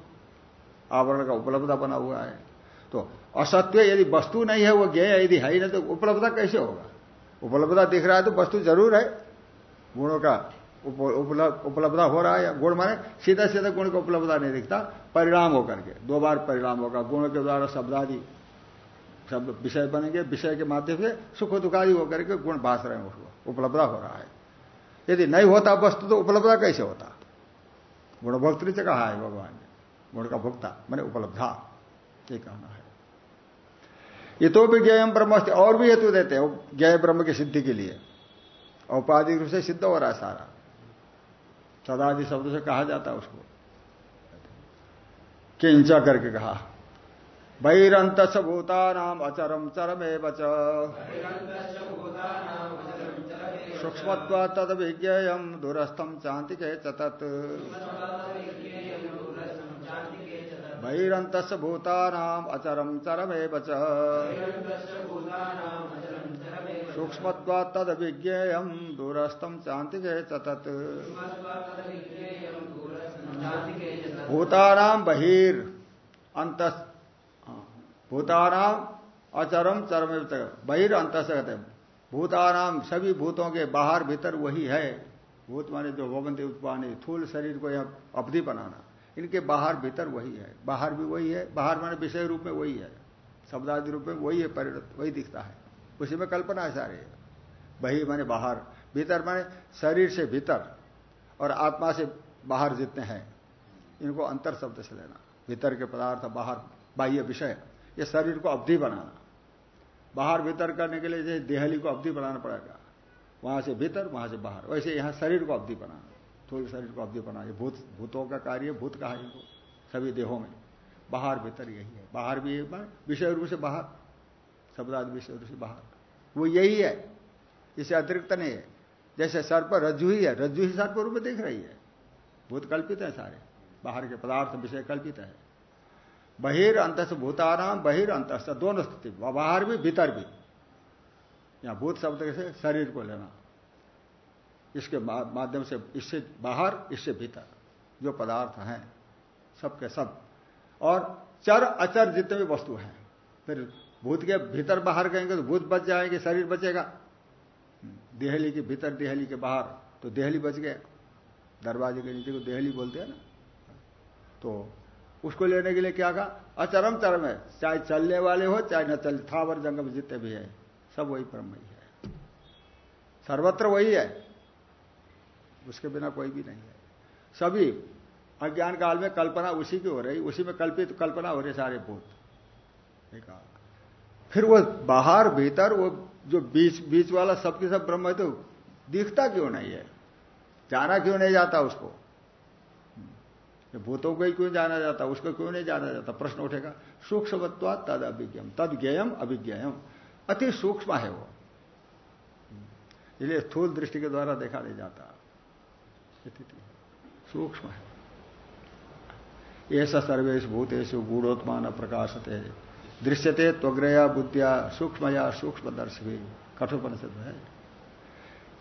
आवरण का उपलब्धता बना हुआ है। तो असत्य यदि वस्तु नहीं है, वो ज्ञ यदि है ही नहीं तो उपलब्धता कैसे होगा? उपलब्धता दिख रहा है तो वस्तु ज़रूर है। गुणों का उपलब्धता हो रहा है गुण माने सीधा सीधा गुण का उपलब्धता नहीं दिखता, परिणाम होकर के। दो बार परिणाम होगा, गुण के द्वारा शब्दादि, शब्द विषय बनेंगे, विषय के माध्यम से सुख दुखादि होकर के गुण भाष रहे हैं, उसको उपलब्धता हो रहा है। यदि नहीं होता वस्तु तो उपलब्धता कैसे होता? गुणभोक्तृ कहा है भगवान ने, गुण का भुगता मैंने उपलब्धा, ये कहना है। ये तो भी ज्ञ ब्रह्म और भी हेतु देते हैं ज्ञ ब्रह्म की सिद्धि के लिए। औपाधिक रूप से सिद्ध हो रहा है सारा। सदादि शब्द से कहा जाता है उसको। किंचा करके कहा। बहिरंत भूता नाम अचरम चरमे बच सूक्ष्म तद विज्ञेयम दूरस्थम चांति के चतत बहिरंत भूता अचरम चरमे बच सूक्ष्म तद विज्ञेयम दूरस्थम चांति के चतत भूतानाम बहिर अंत भूतानाम अचरम चरम बहिर अंत कहते सभी भूतों के बाहर भीतर वही है। भूत माने जो भवंती उत्पानी थूल शरीर को यह अवधि बनाना। इनके बाहर भीतर वही है। बाहर भी वही है, बाहर माने विषय रूप में वही है। शब्दादि रूप में वही है, परिणत, वही दिखता है। उसी में कल्पना है। सारे वही माने बाहर, भीतर माने शरीर से भीतर और आत्मा से बाहर जितने हैं, इनको अंतर शब्द से लेना। भीतर के पदार्थ, बाहर बाह्य विषय, ये शरीर को अवधि बनाना। बाहर भीतर करने के लिए जैसे देहली को अवधि बनाना पड़ेगा। वहाँ से भीतर, वहाँ से बाहर। वैसे यहाँ शरीर को अवधि बनाना। थोड़ी शरीर को अवधि बनाना भूत, भूतों का कार्य भूत कहा इनको सभी देहों में। बाहर भीतर यही है। बाहर भी विषय रूप से बाहर। शब्दादि विषय रूप से बाहर। वो यही है। इसे अतिरिक्त नहीं है। जैसे सर पर रज्जु ही है, रज्जु ही सर्प रूप में देख रही है। भूत कल्पित है सारे। बाहर के पदार्थ विषय कल्पित है। बहिर अंत भूताराम बहिर अंत दोनों स्थिति। बाहर भी, भीतर भी। यहाँ भूत शब्द से शरीर को लेना। इसके माध्यम से, इससे बाहर, इससे भीतर, जो पदार्थ हैं, सबके सब। और चर, अचर जितने भी वस्तु हैं, फिर भूत के भीतर बाहर कहेंगे तो भूत बच जाएँगे, शरीर बचेगा। देहली के भीतर, देहली के बाहर तो देहली बच गया। दरवाजे के नीचे को देहली बोलते हैं ना। तो उसको लेने के लिए क्या कहा? अचरम चरम है। चाहे चलने वाले हो, चाहे न चल थावर जंगम जितने भी है, सब वही ही है। सर्वत्र वही है। उसके बिना कोई भी नहीं है। सभी, अज्ञान काल में कल्पना उसी की हो रही, उसी में कल्पित कल्पना हो रही सारे भूत। फिर वो बाहर, भीतर, वो जो बीच बीच वाला सबके सब ब्रह्म है तो दिखता क्यों नहीं है? जाना क्यों नहीं जाता उसको? भूतों को ही क्यों जाना जाता? उसको क्यों नहीं जाना जाता? प्रश्न उठेगा। सूक्ष्मत्वा तद अभिज्ञम। तद ज्ञम अभिज्ञम अति सूक्ष्म है वो। इसलिए स्थूल दृष्टि के द्वारा देखा नहीं जाता। सूक्ष्म है। ऐसा सर्वेश भूतेश गूढ़ोत्मान प्रकाशते। दृश्यते त्वग्रया बुद्धिया सूक्ष्म या सूक्ष्म दर्श कठोपनिषद है।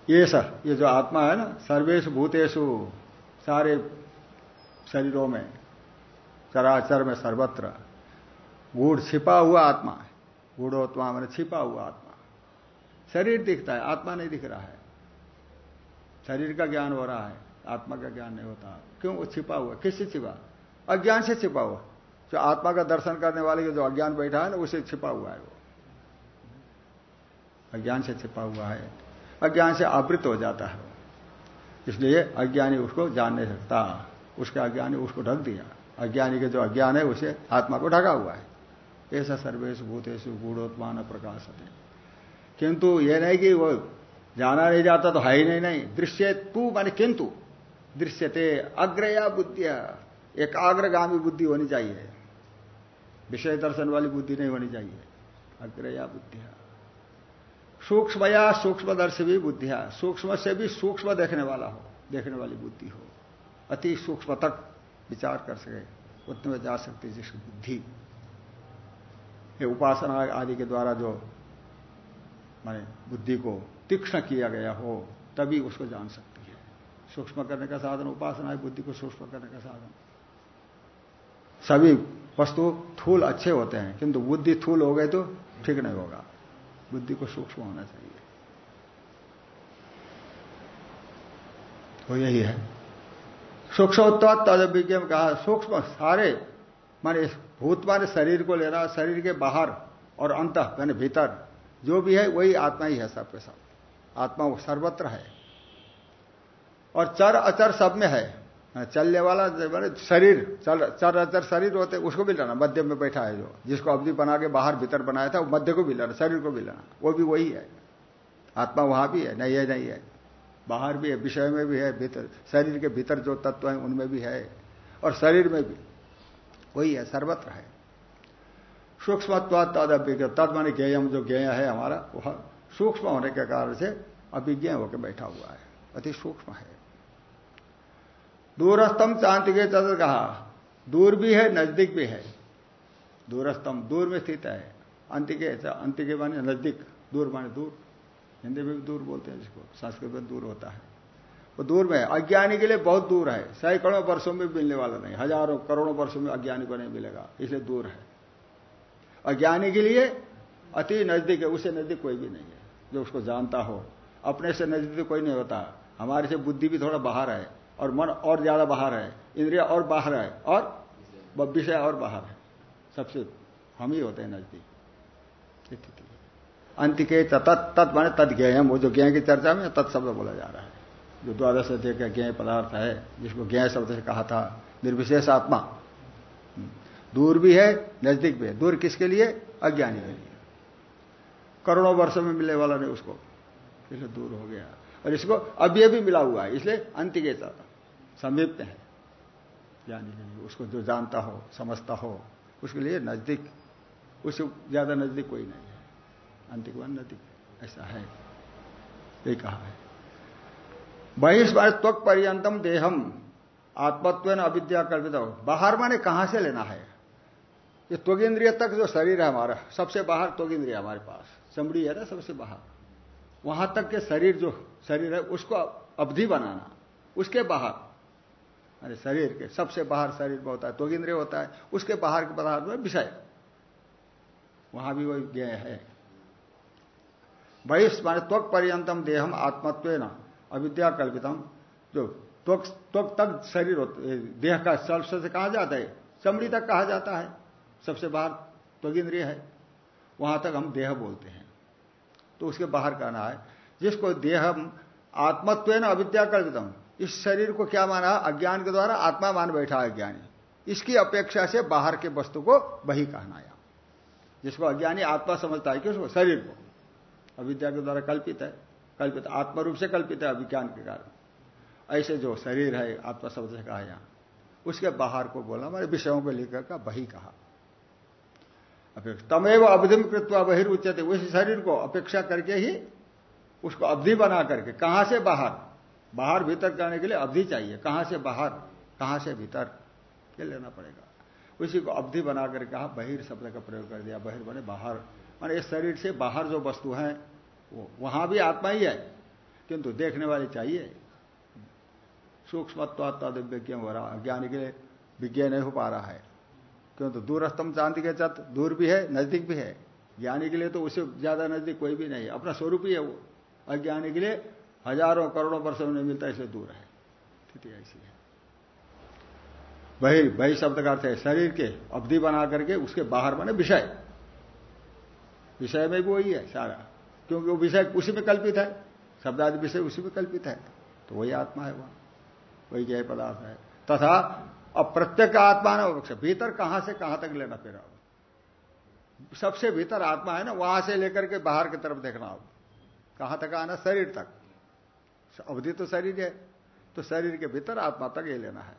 ये सर ये जो आत्मा है ना सर्वेश भूतेशु सारे शरीरों में, चराचर में सर्वत्र, गूढ़ छिपा हुआ आत्मा है। गूढ़ोत्मा मैंने छिपा हुआ आत्मा। शरीर दिखता है, आत्मा नहीं दिख रहा है। शरीर का ज्ञान हो रहा है। आत्मा का ज्ञान नहीं होता। क्यों? वो छिपा हुआ किससे छिपा? अज्ञान से छिपा हुआ। जो आत्मा का दर्शन करने वाले जो अज्ञान बैठा है ना, उसे छिपा हुआ है वो। अज्ञान से छिपा हुआ है। अज्ञान से आवृत हो जाता है इसलिए अज्ञानी उसको जान नहीं सकता। उसके अज्ञानी उसको ढक दिया। अज्ञानी के जो अज्ञान है, उसे आत्मा को ढका हुआ है। ऐसा सर्वेश भूतेश गूढ़ोत्मान प्रकाश है किंतु यह नहीं कि वो जाना नहीं जाता तो है ही नहीं नहीं। दृश्य तू माने किंतु। दृश्यते अग्रया बुद्धिया। एकाग्रगामी बुद्धि होनी चाहिए। विषय दर्शन वाली बुद्धि नहीं होनी चाहिए। अग्रया बुद्धिया। सूक्ष्मया सूक्ष्मदर्शी भी बुद्धिया। सूक्ष्म से भी सूक्ष्म देखने वाला हो, देखने वाली बुद्धि हो। अति सूक्ष्म तक विचार कर सके, उतने में जा सकती जिसकी बुद्धि। ये उपासना आदि के द्वारा जो माने बुद्धि को तीक्ष्ण किया गया हो, तभी उसको जान सकती सूक्ष्म करने का साधन, उपासना है, बुद्धि को सूक्ष्म करने का साधन। सभी वस्तु थूल अच्छे होते हैं, किंतु बुद्धि थूल हो गए तो ठीक नहीं होगा। बुद्धि को सूक्ष्म होना चाहिए। तो यही है। सूक्ष्मोत्वाद तद विज्ञान कहा, सूक्ष्म सारे, माने भूत माने शरीर को लेना, शरीर के बाहर और अंत, यानी भीतर, जो भी है, वही आत्मा ही है सबके साथ आत्मा वो सर्वत्र है। और चर अचर सब में है। हाँ, चलने वाला मैंने शरीर चल चर अचर शरीर होते उसको भी लेना मध्य में बैठा है जो जिसको अवधि बना के बाहर भीतर बनाया था वो मध्य को भी लेना शरीर को भी लेना वो भी वही है। आत्मा वहाँ भी है नहीं है नहीं है। बाहर भी है विषय में भी है भीतर शरीर के भीतर जो तत्व है उनमें भी है और शरीर में भी। वही है सर्वत्र है। सूक्ष्मत्वाद तद अभिज्ञ तद जो ज्ञेय है हमारा वह सूक्ष्म होने के कारण से अभिज्ञ होकर बैठा हुआ है अति सूक्ष्म है। दूरस्थम चांति के चतर कहा। दूर भी है, नज़दीक भी है। दूरस्थम, दूर में स्थित है। अंतिके अंतिके माने नज़दीक, दूर माने दूर। हिंदी में भी दूर बोलते हैं जिसको, संस्कृत में दूर होता है। वो दूर में है। अज्ञानी के लिए बहुत दूर है। सैकड़ों वर्षों में मिलने वाला नहीं। हज़ारों, करोड़ों वर्षों में अज्ञानी को नहीं मिलेगा, इसलिए दूर है। अज्ञानी के लिए अति नज़दीक है उससे नज़दीक कोई भी नहीं है। जो उसको जानता हो, अपने से नज़दीक कोई नहीं होता। हमारे से बुद्धि भी थोड़ा बाहर है। और मन और ज़्यादा बाहर है, इंद्रिया और बाहर है, और विषय और बाहर है। सबसे हम ही होते हैं नज़दीक। अंत के तत् तत् माने तद ज्ञ वो जो ज्ञ की चर्चा में तत्शब्द बोला जा रहा है। जो द्वादश अध्यय का ज्ञ पदार्थ है, जिसको ज्ञ शब्द से कहा था, निर्विशेष आत्मा। दूर भी है, नज़दीक भी है। दूर किसके लिए? अज्ञानी के लिए। करोड़ों वर्षों में मिलने वाला नहीं उसको। इसलिए दूर हो गया। और इसको अभी भी मिला हुआ है, इसलिए अंत अंतिके समीप है। के लिए उसको जो जानता हो, समझता हो, उसके लिए नज़दीक, उससे ज़्यादा नज़दीक कोई नहीं है। अंतिक वन नज़दीक, ऐसा है। ये कहा है। बहिष्वार त्वक पर्यंतम देहम आत्मत्व अविद्या कल्पित हो। बाहर माने कहाँ से लेना है? ये त्वगिंद्रिय तक जो शरीर है हमारा, सबसे बाहर त्वगिंद्रिय हमारे पास। चमड़ी है ना, सबसे बाहर। वहाँ तक के शरीर जो शरीर है, उसको अवधि बनाना, उसके बाहर। अरे, शरीर के, सबसे बाहर शरीर में होता है, त्वगिंद्रिय होता है, उसके बाहर के पदार्थ में विषय। वहाँ भी वही ज्ञ है। बहिष्ठ माने त्वक पर्यंतम देहम आत्मत्व न अविद्या कल्पितम। जो त्वक त्वक तक शरीर होता देह का सबसे कहा जाता है, चमड़ी तक कहा जाता है। सबसे बाहर त्वगिंद्रिय है। वहाँ तक हम देह बोलते हैं। तो उसके बाहर कहना है जिसको देह आत्मत्व न अविद्या कल्पितम। इस शरीर को क्या माना? अज्ञान के द्वारा आत्मा मान बैठा है ज्ञानी। इसकी अपेक्षा से बाहर के वस्तु को वही कहना या जिसको अज्ञानी आत्मा समझता है कि उसको शरीर को। अविद्या के द्वारा कल्पित है। कल्पित आत्मा रूप से कल्पित है अभिज्ञान के कारण। ऐसे जो शरीर है, आत्मा शब्द से कहा यहाँ। उसके बाहर को बोला, हमारे विषयों को लेकर का वही कहा। अपेक्षा तमेव अवधिम कृत्वा बहिर्उच्यते उस शरीर को अपेक्षा करके ही उसको अवधि बना करके, कहाँ से बाहर? बाहर भीतर करने के लिए अवधि चाहिए। कहाँ से बाहर? कहाँ से भीतर? ये लेना पड़ेगा। उसी को अवधि बना कर कहा बहिर शब्द का प्रयोग कर दिया। बहिर बने बाहर। मान इस शरीर से बाहर जो वस्तु है, वो वहाँ भी आत्मा ही है, किंतु देखने वाले चाहिए। सूक्ष्मत्वादिव्य हो रहा अज्ञानी के लिए विज्ञान नहीं हो पा रहा है। क्यों तो दूरस्थम चांदी के चत दूर भी है, नज़दीक भी है। ज्ञानी के लिए तो उससे ज़्यादा नज़दीक कोई भी नहीं है। अपना स्वरूप ही है वो। अज्ञानी के लिए हज़ारों करोड़ों वर्षों में मिलता, इसलिए दूर है। स्थिति ऐसी है। वही वही शब्द का अर्थ है, शरीर के अवधि बना करके उसके बाहर बने विषय। विषय में भी वही है सारा। क्योंकि वो विषय उसी में कल्पित है। शब्दादि विषय उसी में कल्पित है। तो वही आत्मा है वह। वही ज्ञ पदार्थ है। तथा अब प्रत्येक आत्मा न भीतर कहाँ से कहाँ तक लेना फिर? सबसे भीतर आत्मा है ना, वहाँ से लेकर के बाहर की तरफ़ देखना अब कहाँ तक आना? शरीर तक। अवधि तो शरीर है तो शरीर के भीतर आत्मा तक ये लेना है।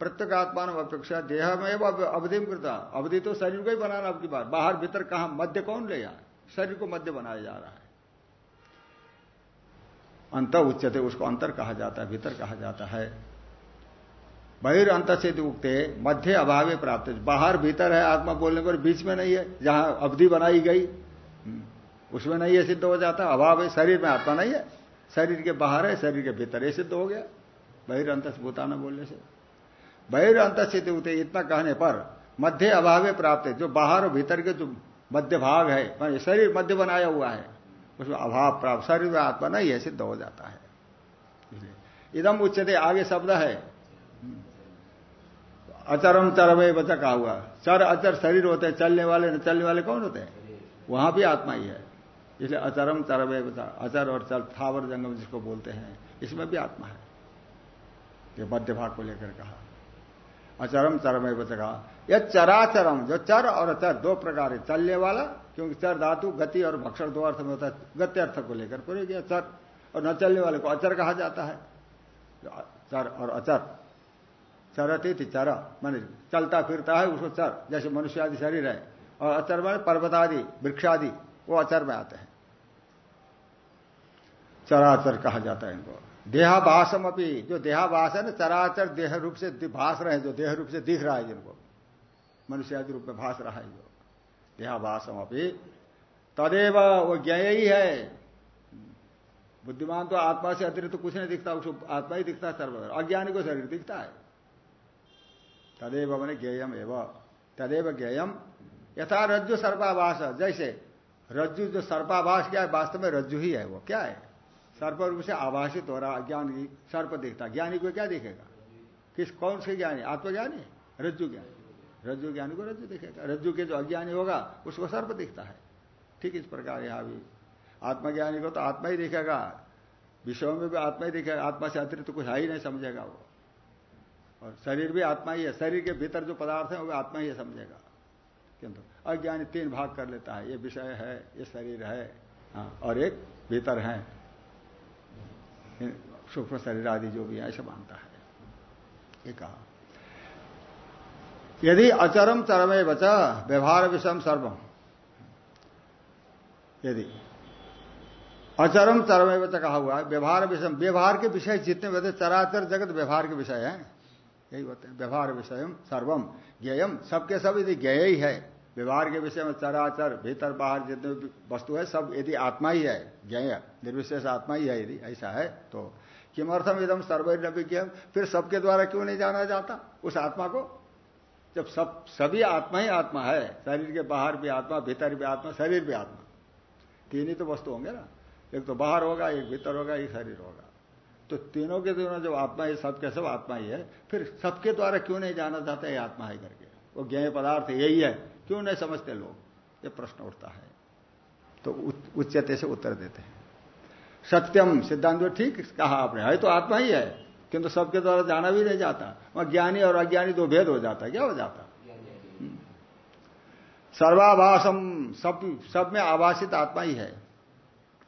प्रत्येक आत्मा अपेक्षा देह में अवधि में करता अवधि तो शरीर को ही बनाना आपकी बात। बाहर, भीतर, कहाँ? मध्य कौन ले जाए शरीर को मध्य बनाया जा रहा है। अंत उच्चते, उसको अंतर कहा जाता है, भीतर कहा जाता है। बहिर अंत से उगते मध्य अभावे प्राप्त बाहर भीतर है आत्मा बोलने पर बीच में नहीं है जहाँ अवधि बनाई गई हम्म, उसमें नहीं है सिद्ध हो जाता अभाव है शरीर में आत्मा नहीं है। शरीर के बाहर है शरीर के भीतर ये सिद्ध हो गया। बहिर अंत भूताना बोलने से। बहिर अंत सिद्ध उगते इतना कहने पर मध्य अभावे प्राप्त है। जो बाहर और भीतर के जो मध्य भाग है शरीर मध्य बनाया हुआ है उसमें अभाव प्राप्त शरीर में आत्मा नहीं है सिद्ध हो जाता है। इदम उच्चते आगे शब्द है अचरम चरमे बचा कहा हुआ। चर अचर शरीर होते हैं, चलने वाले, न चलने वाले कौन होते हैं? वहाँ भी आत्मा ही है। इसलिए अचरम चरमे बचा अचर और चल, थावर जंगम जिसको बोलते हैं, इसमें भी आत्मा है। ये मध्य भाग को लेकर कहा। अचरम चरमे बचा कहा यह चराचरम, जो चर और अचर दो प्रकार है, चलने वाला, क्योंकि चर धातु, गति और भक्षण दो अर्थ में होता है, गति अर्थ को लेकर पूरे चर और न चलने वाले को अचर कहा जाता है। चर और अचर चरती थी चर। मान चलता फिरता है, उसको चर। जैसे मनुष्य आदि शरीर है। और अचर में पर्वत आदि वृक्ष आदि वो अचर में आते हैं। चराचर कहा जाता है इनको। देहाभाषम अपनी जो देहाभाष है ना, चराचर देह रूप से भाष रहे हैं, जो देह रूप से दिख रहा है जिनको। मनुष्य आदि रूप में भाष रहा है जो। देहाभाषम अपनी तदेव वो ज्ञ ही है। बुद्धिमान तो आत्मा से अतिरिक्त तो कुछ नहीं दिखता, उसको आत्मा ही दिखता है सर्वत्र। अज्ञानी को शरीर दिखता है। तदेव मैंने ज्ञेयम एवं। तदेव ज्ञेयम। यथा रज्जु सर्पाभाष जैसे रज्जु जो सर्पाभाष क्या है, वास्तव में रज्जु ही है वो। क्या है? सर्प रूप से आभाषित हो रहा अज्ञानी सर्प दिखता। ज्ञानी को क्या दिखेगा? किस, कौन से ज्ञानी? आत्मज्ञानी? रज्जु ज्ञानी। रज्जु ज्ञानी को रज्जु दिखेगा। रज्जु के जो अज्ञानी होगा, उसको सर्प दिखता है। ठीक इस प्रकार यहाँ भी। आत्मज्ञानी को तो आत्मा ही दिखेगा। विषयों में भी आत्मा ही दिखेगा। आत्मा से अतिरिक्त तो कुछ है ही नहीं, समझेगा वो। और शरीर भी आत्मा ही है। शरीर के भीतर जो पदार्थ है वो आत्मा ही समझेगा। किंतु अज्ञानी तीन भाग कर लेता है। ये विषय है ये शरीर है हाँ, और एक भीतर है। सूक्ष्म शरीर आदि जो भी है ऐसा मानता है। ये कहा। यदि अचरम चरमे बचा व्यवहार विषम सर्वम। यदि अचरम चरमे बचा कहा हुआ है व्यवहार विषम। व्यवहार के विषय जितने बचे चराचर जगत व्यवहार के विषय है यही होते हैं, व्यवहार विषय सर्वम ज्ञम सबके सब यदि ज्ञ ही है, व्यवहार के विषय में चराचर, भीतर, बाहर जितने भी वस्तु है, सब यदि आत्मा ही है ज्ञ निर्विशेष आत्मा ही है यदि, ऐसा है तो किमर्थम एकदम सर्वज्ञ फिर सबके द्वारा क्यों नहीं जाना जाता? उस आत्मा को। जब सब, सभी आत्मा ही आत्मा है, शरीर के बाहर भी आत्मा, भीतर भी आत्मा, शरीर भी आत्मा, तीन ही तो वस्तु होंगे ना। एक तो बाहर होगा, एक भीतर होगा, एक शरीर होगा। तो तीनों के तीनों जब आत्मा सबके सब आत्मा ही है? फिर सबके द्वारा क्यों नहीं जाना चाहता है आत्मा है करके? वो ज्ञ पदार्थ यही है। क्यों नहीं समझते लोग? ये प्रश्न उठता है। तो उच्चते से उत्तर देते हैं। सत्यम, सिद्धांत में ठीक कहा आपने, है तो आत्मा ही है। किंतु सबके द्वारा जाना भी नहीं जाता। वहाँ ज्ञानी और अज्ञानी दो भेद हो जाता क्या हो जाता? हम्म। सर्वाभाषम सब सब में आभाषित आत्मा ही है।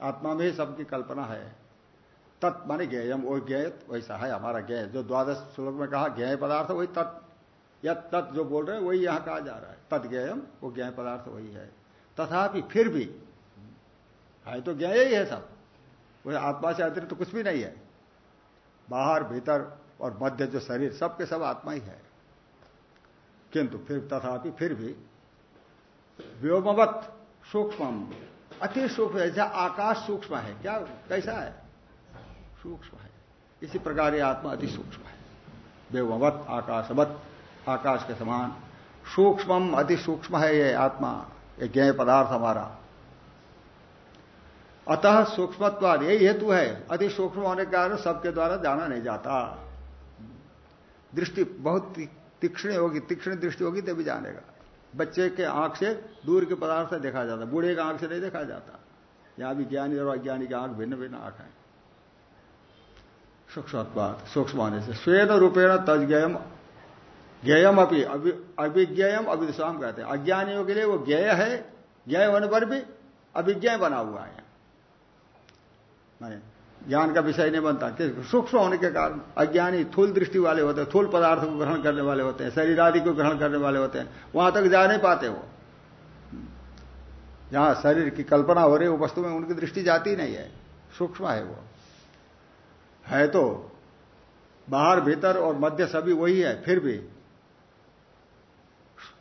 आत्मा में ही सबकी कल्पना है। तत् माने ज्ञेयम, वो ज्ञेय, वैसा है हमारा ज्ञेय। जो द्वादश श्लोक में कहा, ज्ञेय पदार्थ, वही तत्। या तत् जो बोल रहे हैं, वही यहाँ कहा जा रहा है। तत् ज्ञेयम, वो ज्ञेय पदार्थ, वही है। तथापि फिर भी, है तो ज्ञेय ही है सब। वो आत्मा से अतिरिक्त तो कुछ भी नहीं है। बाहर, भीतर और मध्य जो शरीर, सबके सब आत्मा ही है। किंतु फिर, तथापि फिर भी, व्योमवत सूक्ष्म अति सूक्ष्म जैसा आकाश सूक्ष्म है। क्या, कैसा है? सूक्ष्म है। इसी प्रकार ये आत्मा अति सूक्ष्म है। देववत, आकाशवत, आकाश के समान। सूक्ष्म अति सूक्ष्म है ये आत्मा, ये ज्ञ पदार्थ हमारा। अतः सूक्ष्मत्वाद यही हेतु है। अति सूक्ष्म होने के कारण सबके द्वारा जाना नहीं जाता। दृष्टि बहुत तीक्ष्ण होगी, तीक्ष्ण दृष्टि होगी तभी जानेगा। बच्चे के आँख से दूर के पदार्थ से देखा जाता, बूढ़े के आँख से नहीं देखा जाता। यहाँ भी ज्ञानी और अज्ञानी की आँख भिन्न भिन्न आँख है। सूक्ष्मत्वाद सूक्ष्म होने से स्वेद रूपेण तजगयम ज्ञम अपनी अभिज्ञम अभिदिशाम कहते हैं। अज्ञानियों के लिए वो ज्ञेय है ज्ञ होने पर भी अभिज्ञ बना हुआ है। माने, ज्ञान का विषय नहीं बनता। सूक्ष्म होने के कारण अज्ञानी थूल दृष्टि वाले होते हैं, थूल पदार्थ को ग्रहण करने वाले होते हैं, शरीर आदि को ग्रहण करने वाले होते हैं। वहाँ तक जा नहीं पाते वो। जहाँ शरीर की कल्पना हो रही है वो वस्तु में उनकी दृष्टि जाती नहीं है। सूक्ष्म है वो। है तो बाहर भीतर और मध्य सभी वही है फिर भी।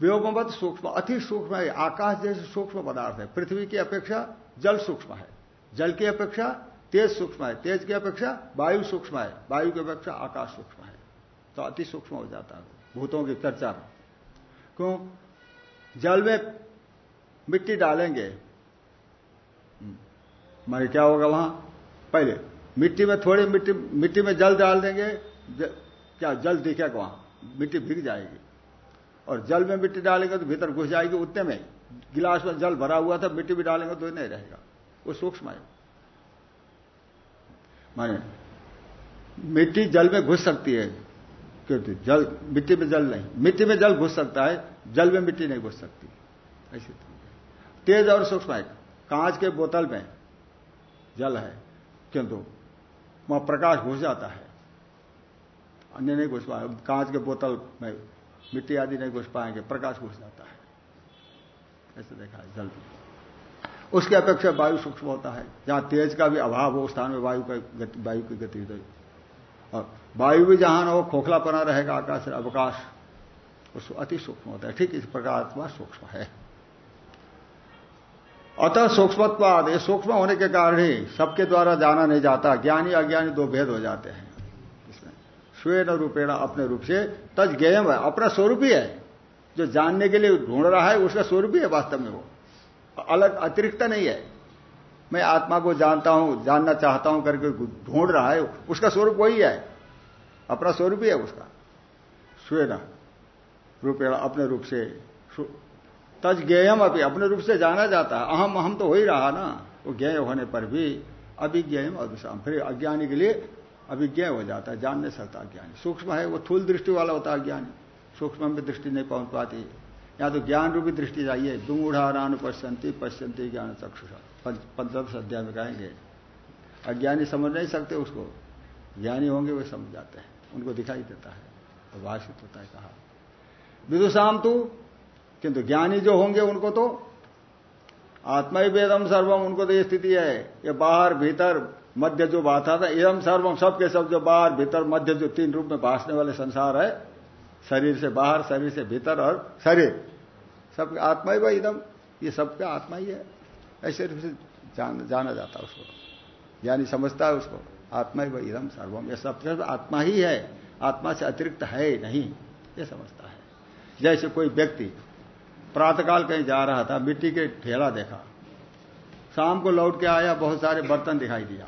व्योमवत सूक्ष्म अति सूक्ष्म है आकाश जैसे सूक्ष्म पदार्थ है। पृथ्वी की अपेक्षा जल सूक्ष्म है। जल की अपेक्षा तेज सूक्ष्म है। तेज की अपेक्षा वायु सूक्ष्म है। वायु की अपेक्षा आकाश सूक्ष्म है। तो अति सूक्ष्म हो जाता है। भूतों की चर्चा में। क्यों? जल में मिट्टी डालेंगे। हम्म, मारे क्या होगा वहाँ? पहले मिट्टी में थोड़ी मिट्टी मिट्टी में जल डाल देंगे ज, क्या जल दिखेगा वहाँ? मिट्टी भीग जाएगी। और जल में मिट्टी डालेंगे तो भीतर घुस जाएगी उतने में गिलास में जल भरा हुआ था मिट्टी भी डालेंगे तो नहीं रहेगा। वो सूक्ष्म है। माने मिट्टी जल में घुस सकती है क्योंकि जल मिट्टी में जल नहीं। मिट्टी में जल घुस सकता है जल में मिट्टी नहीं घुस सकती। ऐसी तेज और सूक्ष्म है। कांच के बोतल में जल है किंतु वहाँ प्रकाश घुस जाता है। अन्य नहीं घुस पाए। कांच के बोतल में मिट्टी आदि नहीं घुस पाएँगे, प्रकाश घुस जाता है। ऐसे देखा है जल। उसकी अपेक्षा वायु सूक्ष्म होता है। जहाँ तेज का भी अभाव हो स्थान में वायु का वायु की गति और वायु भी जहाँ ना हो, खोखला खोखलापना रहेगा, आकाश अवकाश उसको अति सूक्ष्म होता है। ठीक इस प्रकार आत्मा सूक्ष्म है। अतः सूक्ष्मत्वाद, ये सूक्ष्म होने के कारण ही सबके द्वारा जाना नहीं जाता। ज्ञानी, अज्ञानी दो भेद हो जाते हैं। इसमें स्वेन रूपेण अपने रूप से तज ज्ञम है। अपना स्वरूप ही है। जो जानने के लिए ढूंढ रहा है, उसका स्वरूप ही है वास्तव में वो। अलग, अतिरिक्त नहीं है। मैं आत्मा को जानता हूँ, जानना चाहता हूँ, करके ढूंढ रहा है, उसका स्वरूप वही है। अपना स्वरूप ही है उसका। स्वेन रूपेण अपने रूप से तज ज्ञेयम अभी अपने रूप से जाना जाता है। अहम अहम तो हो ही रहा ना। वो ज्ञेय होने पर भी अभिज्ञेयम अभिशाम। फिर अज्ञानी के लिए अभिज्ञ हो जाता है जान नहीं सकता अज्ञानी सूक्ष्म है, वो थूल दृष्टि वाला होता है अज्ञानी सूक्ष्म में दृष्टि नहीं पहुँच पाती। या तो ज्ञान रूपी दृष्टि चाहिए। दुमूढ़ारान पश्यंती पश्यंती ज्ञान चक्षुषा। पंचदश अध्याय में कहेंगे। अज्ञानी समझ नहीं सकते उसको। ज्ञानी होंगे, वे समझ जाते हैं। उनको दिखाई देता है। भाषित होता है कहा। विदुषाम तो किंतु ज्ञानी जो होंगे उनको तो आत्मा ही वेदम सर्वम उनको तो ये स्थिति है ये बाहर भीतर मध्य जो बात था एवं सर्वम सबके सब जो बाहर भीतर मध्य जो तीन रूप में भाषने वाले संसार है शरीर से बाहर शरीर से भीतर और शरीर। सब आत्मा ही वही एकदम ये सबका आत्मा ही है। ऐसे रूप से जान, जाना जाता है उसको। ज्ञानी समझता है उसको। आत्मा ही वही एकदम सर्वम ये सब आत्मा ही है। आत्मा से अतिरिक्त है नहीं ये समझता है। जैसे कोई व्यक्ति प्रातकाल कहीं जा रहा था, मिट्टी के ठेला देखा। शाम को लौट के आया, बहुत सारे बर्तन दिखाई दिया।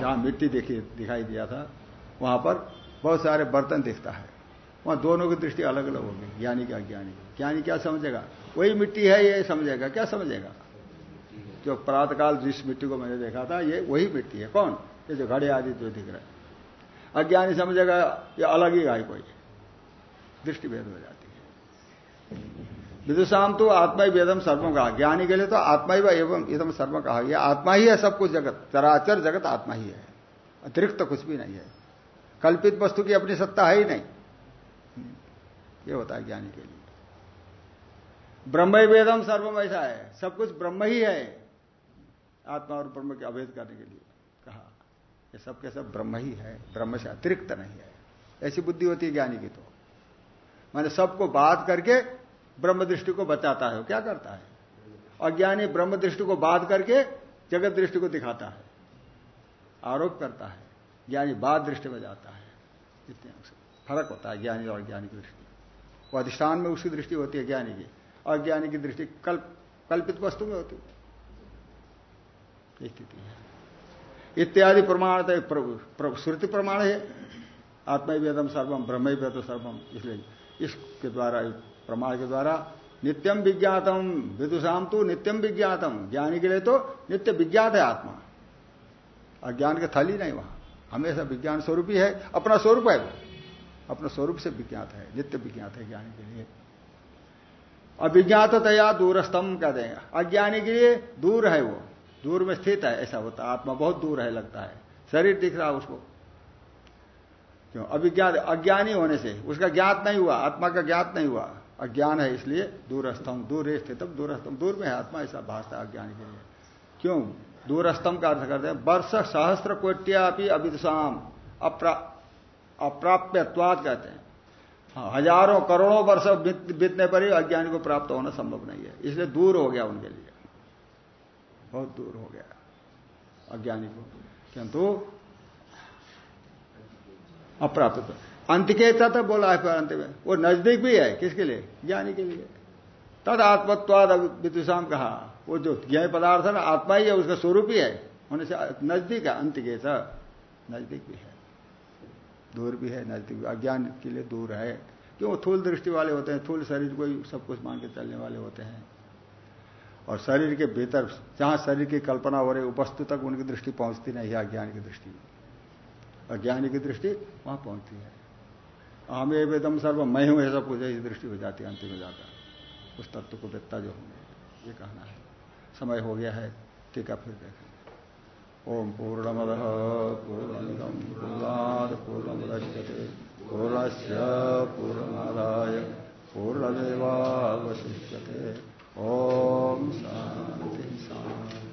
जहाँ मिट्टी दिखाई दिया था, वहाँ पर बहुत सारे बर्तन दिखता है। वहाँ दोनों की दृष्टि अलग अलग होगी, ज्ञानी क्या ज्ञानी। ज्ञानी क्या समझेगा? वही मिट्टी है, ये समझेगा, क्या समझेगा? जो प्रातकाल जिस मिट्टी को मैंने देखा था, ये वही मिट्टी है। कौन? ये जो घड़े आदि जो दिख रहे अज्ञानी समझेगा, ये अलग ही गाय कोई। दृष्टि भेद हो है विदुषाम तो आत्मा ही वेदम सर्वम कहा। ज्ञानी के लिए तो आत्मा ही एवं एकदम सर्व कहा। यह आत्मा ही है, सब कुछ जगत। चराचर जगत आत्मा ही है। अतिरिक्त तो कुछ भी नहीं है। कल्पित वस्तु की अपनी सत्ता है ही नहीं। ये होता है ज्ञानी के लिए। ब्रह्म वेदम सर्वम ऐसा है। सब कुछ ब्रह्म ही है। आत्मा और ब्रह्म के अभेद करने के लिए कहा। ये सब के सब ब्रह्म ही है। ब्रह्म से अतिरिक्त नहीं है। ऐसी बुद्धि होती है ज्ञानी की तो। मैंने सबको बात करके ब्रह्म दृष्टि को बचाता है। क्या करता है? अज्ञानी ब्रह्म दृष्टि को बाध करके जगत दृष्टि को दिखाता है। आरोप करता है। ज्ञानी बात दृष्टि में जाता है। इतने फ़र्क होता है ज्ञानी और ज्ञानी की दृष्टि। वो अधिष्ठान में उसकी दृष्टि होती है ज्ञानी की। अज्ञानी की दृष्टि कल्प, कल्पित वस्तु में होती है। स्थिति है। इत्यादि प्रमाण तो श्रुति प्रमाण है। आत्मा आत्मवेदम सर्वम ब्रह्म वेद सर्वम। इसलिए इसके द्वारा प्रमाण के द्वारा नित्यम विज्ञातम विदुषाम तो नित्यम विज्ञातम। ज्ञानी के लिए तो नित्य विज्ञात है आत्मा। अज्ञान के थल ही नहीं वहाँ। हमेशा विज्ञान स्वरूप ही है अपना स्वरूप है वो। अपने स्वरूप से विज्ञात है, नित्य विज्ञात है ज्ञानी के लिए। अभिज्ञातया दूरस्तम कहते हैं अज्ञानी के लिए दूर है वो। दूर में स्थित है, ऐसा होता है। आत्मा बहुत दूर है, लगता है। शरीर दिख रहा उसको। क्यों? अभिज्ञात अज्ञानी होने से उसका ज्ञात नहीं हुआ, आत्मा का ज्ञात नहीं हुआ। अज्ञान है इसलिए दूरस्थम दूर स्थित दूरस्थम दूर में है आत्मा ऐसा भाषा अज्ञानी के लिए। क्यों? दूरस्थम का अर्थ करते हैं वर्ष सहस्त्र कोट्या भी अभिदशाम अप्राप्यवाद कहते हैं। हाँ, हज़ारों करोड़ों वर्ष बीतने पर ही अज्ञानी को प्राप्त होना संभव नहीं है इसलिए दूर हो गया उनके लिए। बहुत दूर हो गया अज्ञानी को किंतु अप्राप्त अंतिकेता तक बोला है, अंत में। वो नज़दीक भी है। किसके लिए? ज्ञानी के लिए। तद आत्मत्वाद विदुषाम कहा। वो जो ज्ञान पदार्थ है ना, आत्मा ही है, उसका स्वरूप ही है। होने से नज़दीक है, अंत के अंतिकेता नज़दीक भी है। दूर भी है, नज़दीक भी अज्ञान के लिए दूर है। क्यों? थूल दृष्टि वाले होते हैं। थूल शरीर को ही सब कुछ मान के चलने वाले होते हैं। और शरीर के भीतर, जहाँ शरीर की कल्पना हो रही वस्तु तक उनकी दृष्टि पहुँचती नहीं है। अज्ञान की दृष्टि। अज्ञान की दृष्टि वहाँ पहुँचती है। आमे वेदम सर्व मैं हूँ ऐसा पूजा इस दृष्टि हो जाती है अंतिम हो जाता है। उस तत्व को वेत्ता जो होंगे, ये कहना है। समय हो गया है, ठीक है, फिर देखें ओम पूर्णम पूर्णमिदम पूर्णाद पूर्णमदश्यते पूर्णश पूर्णमादाय पूर्णमेवावशिष्यते। ओम शांति शांति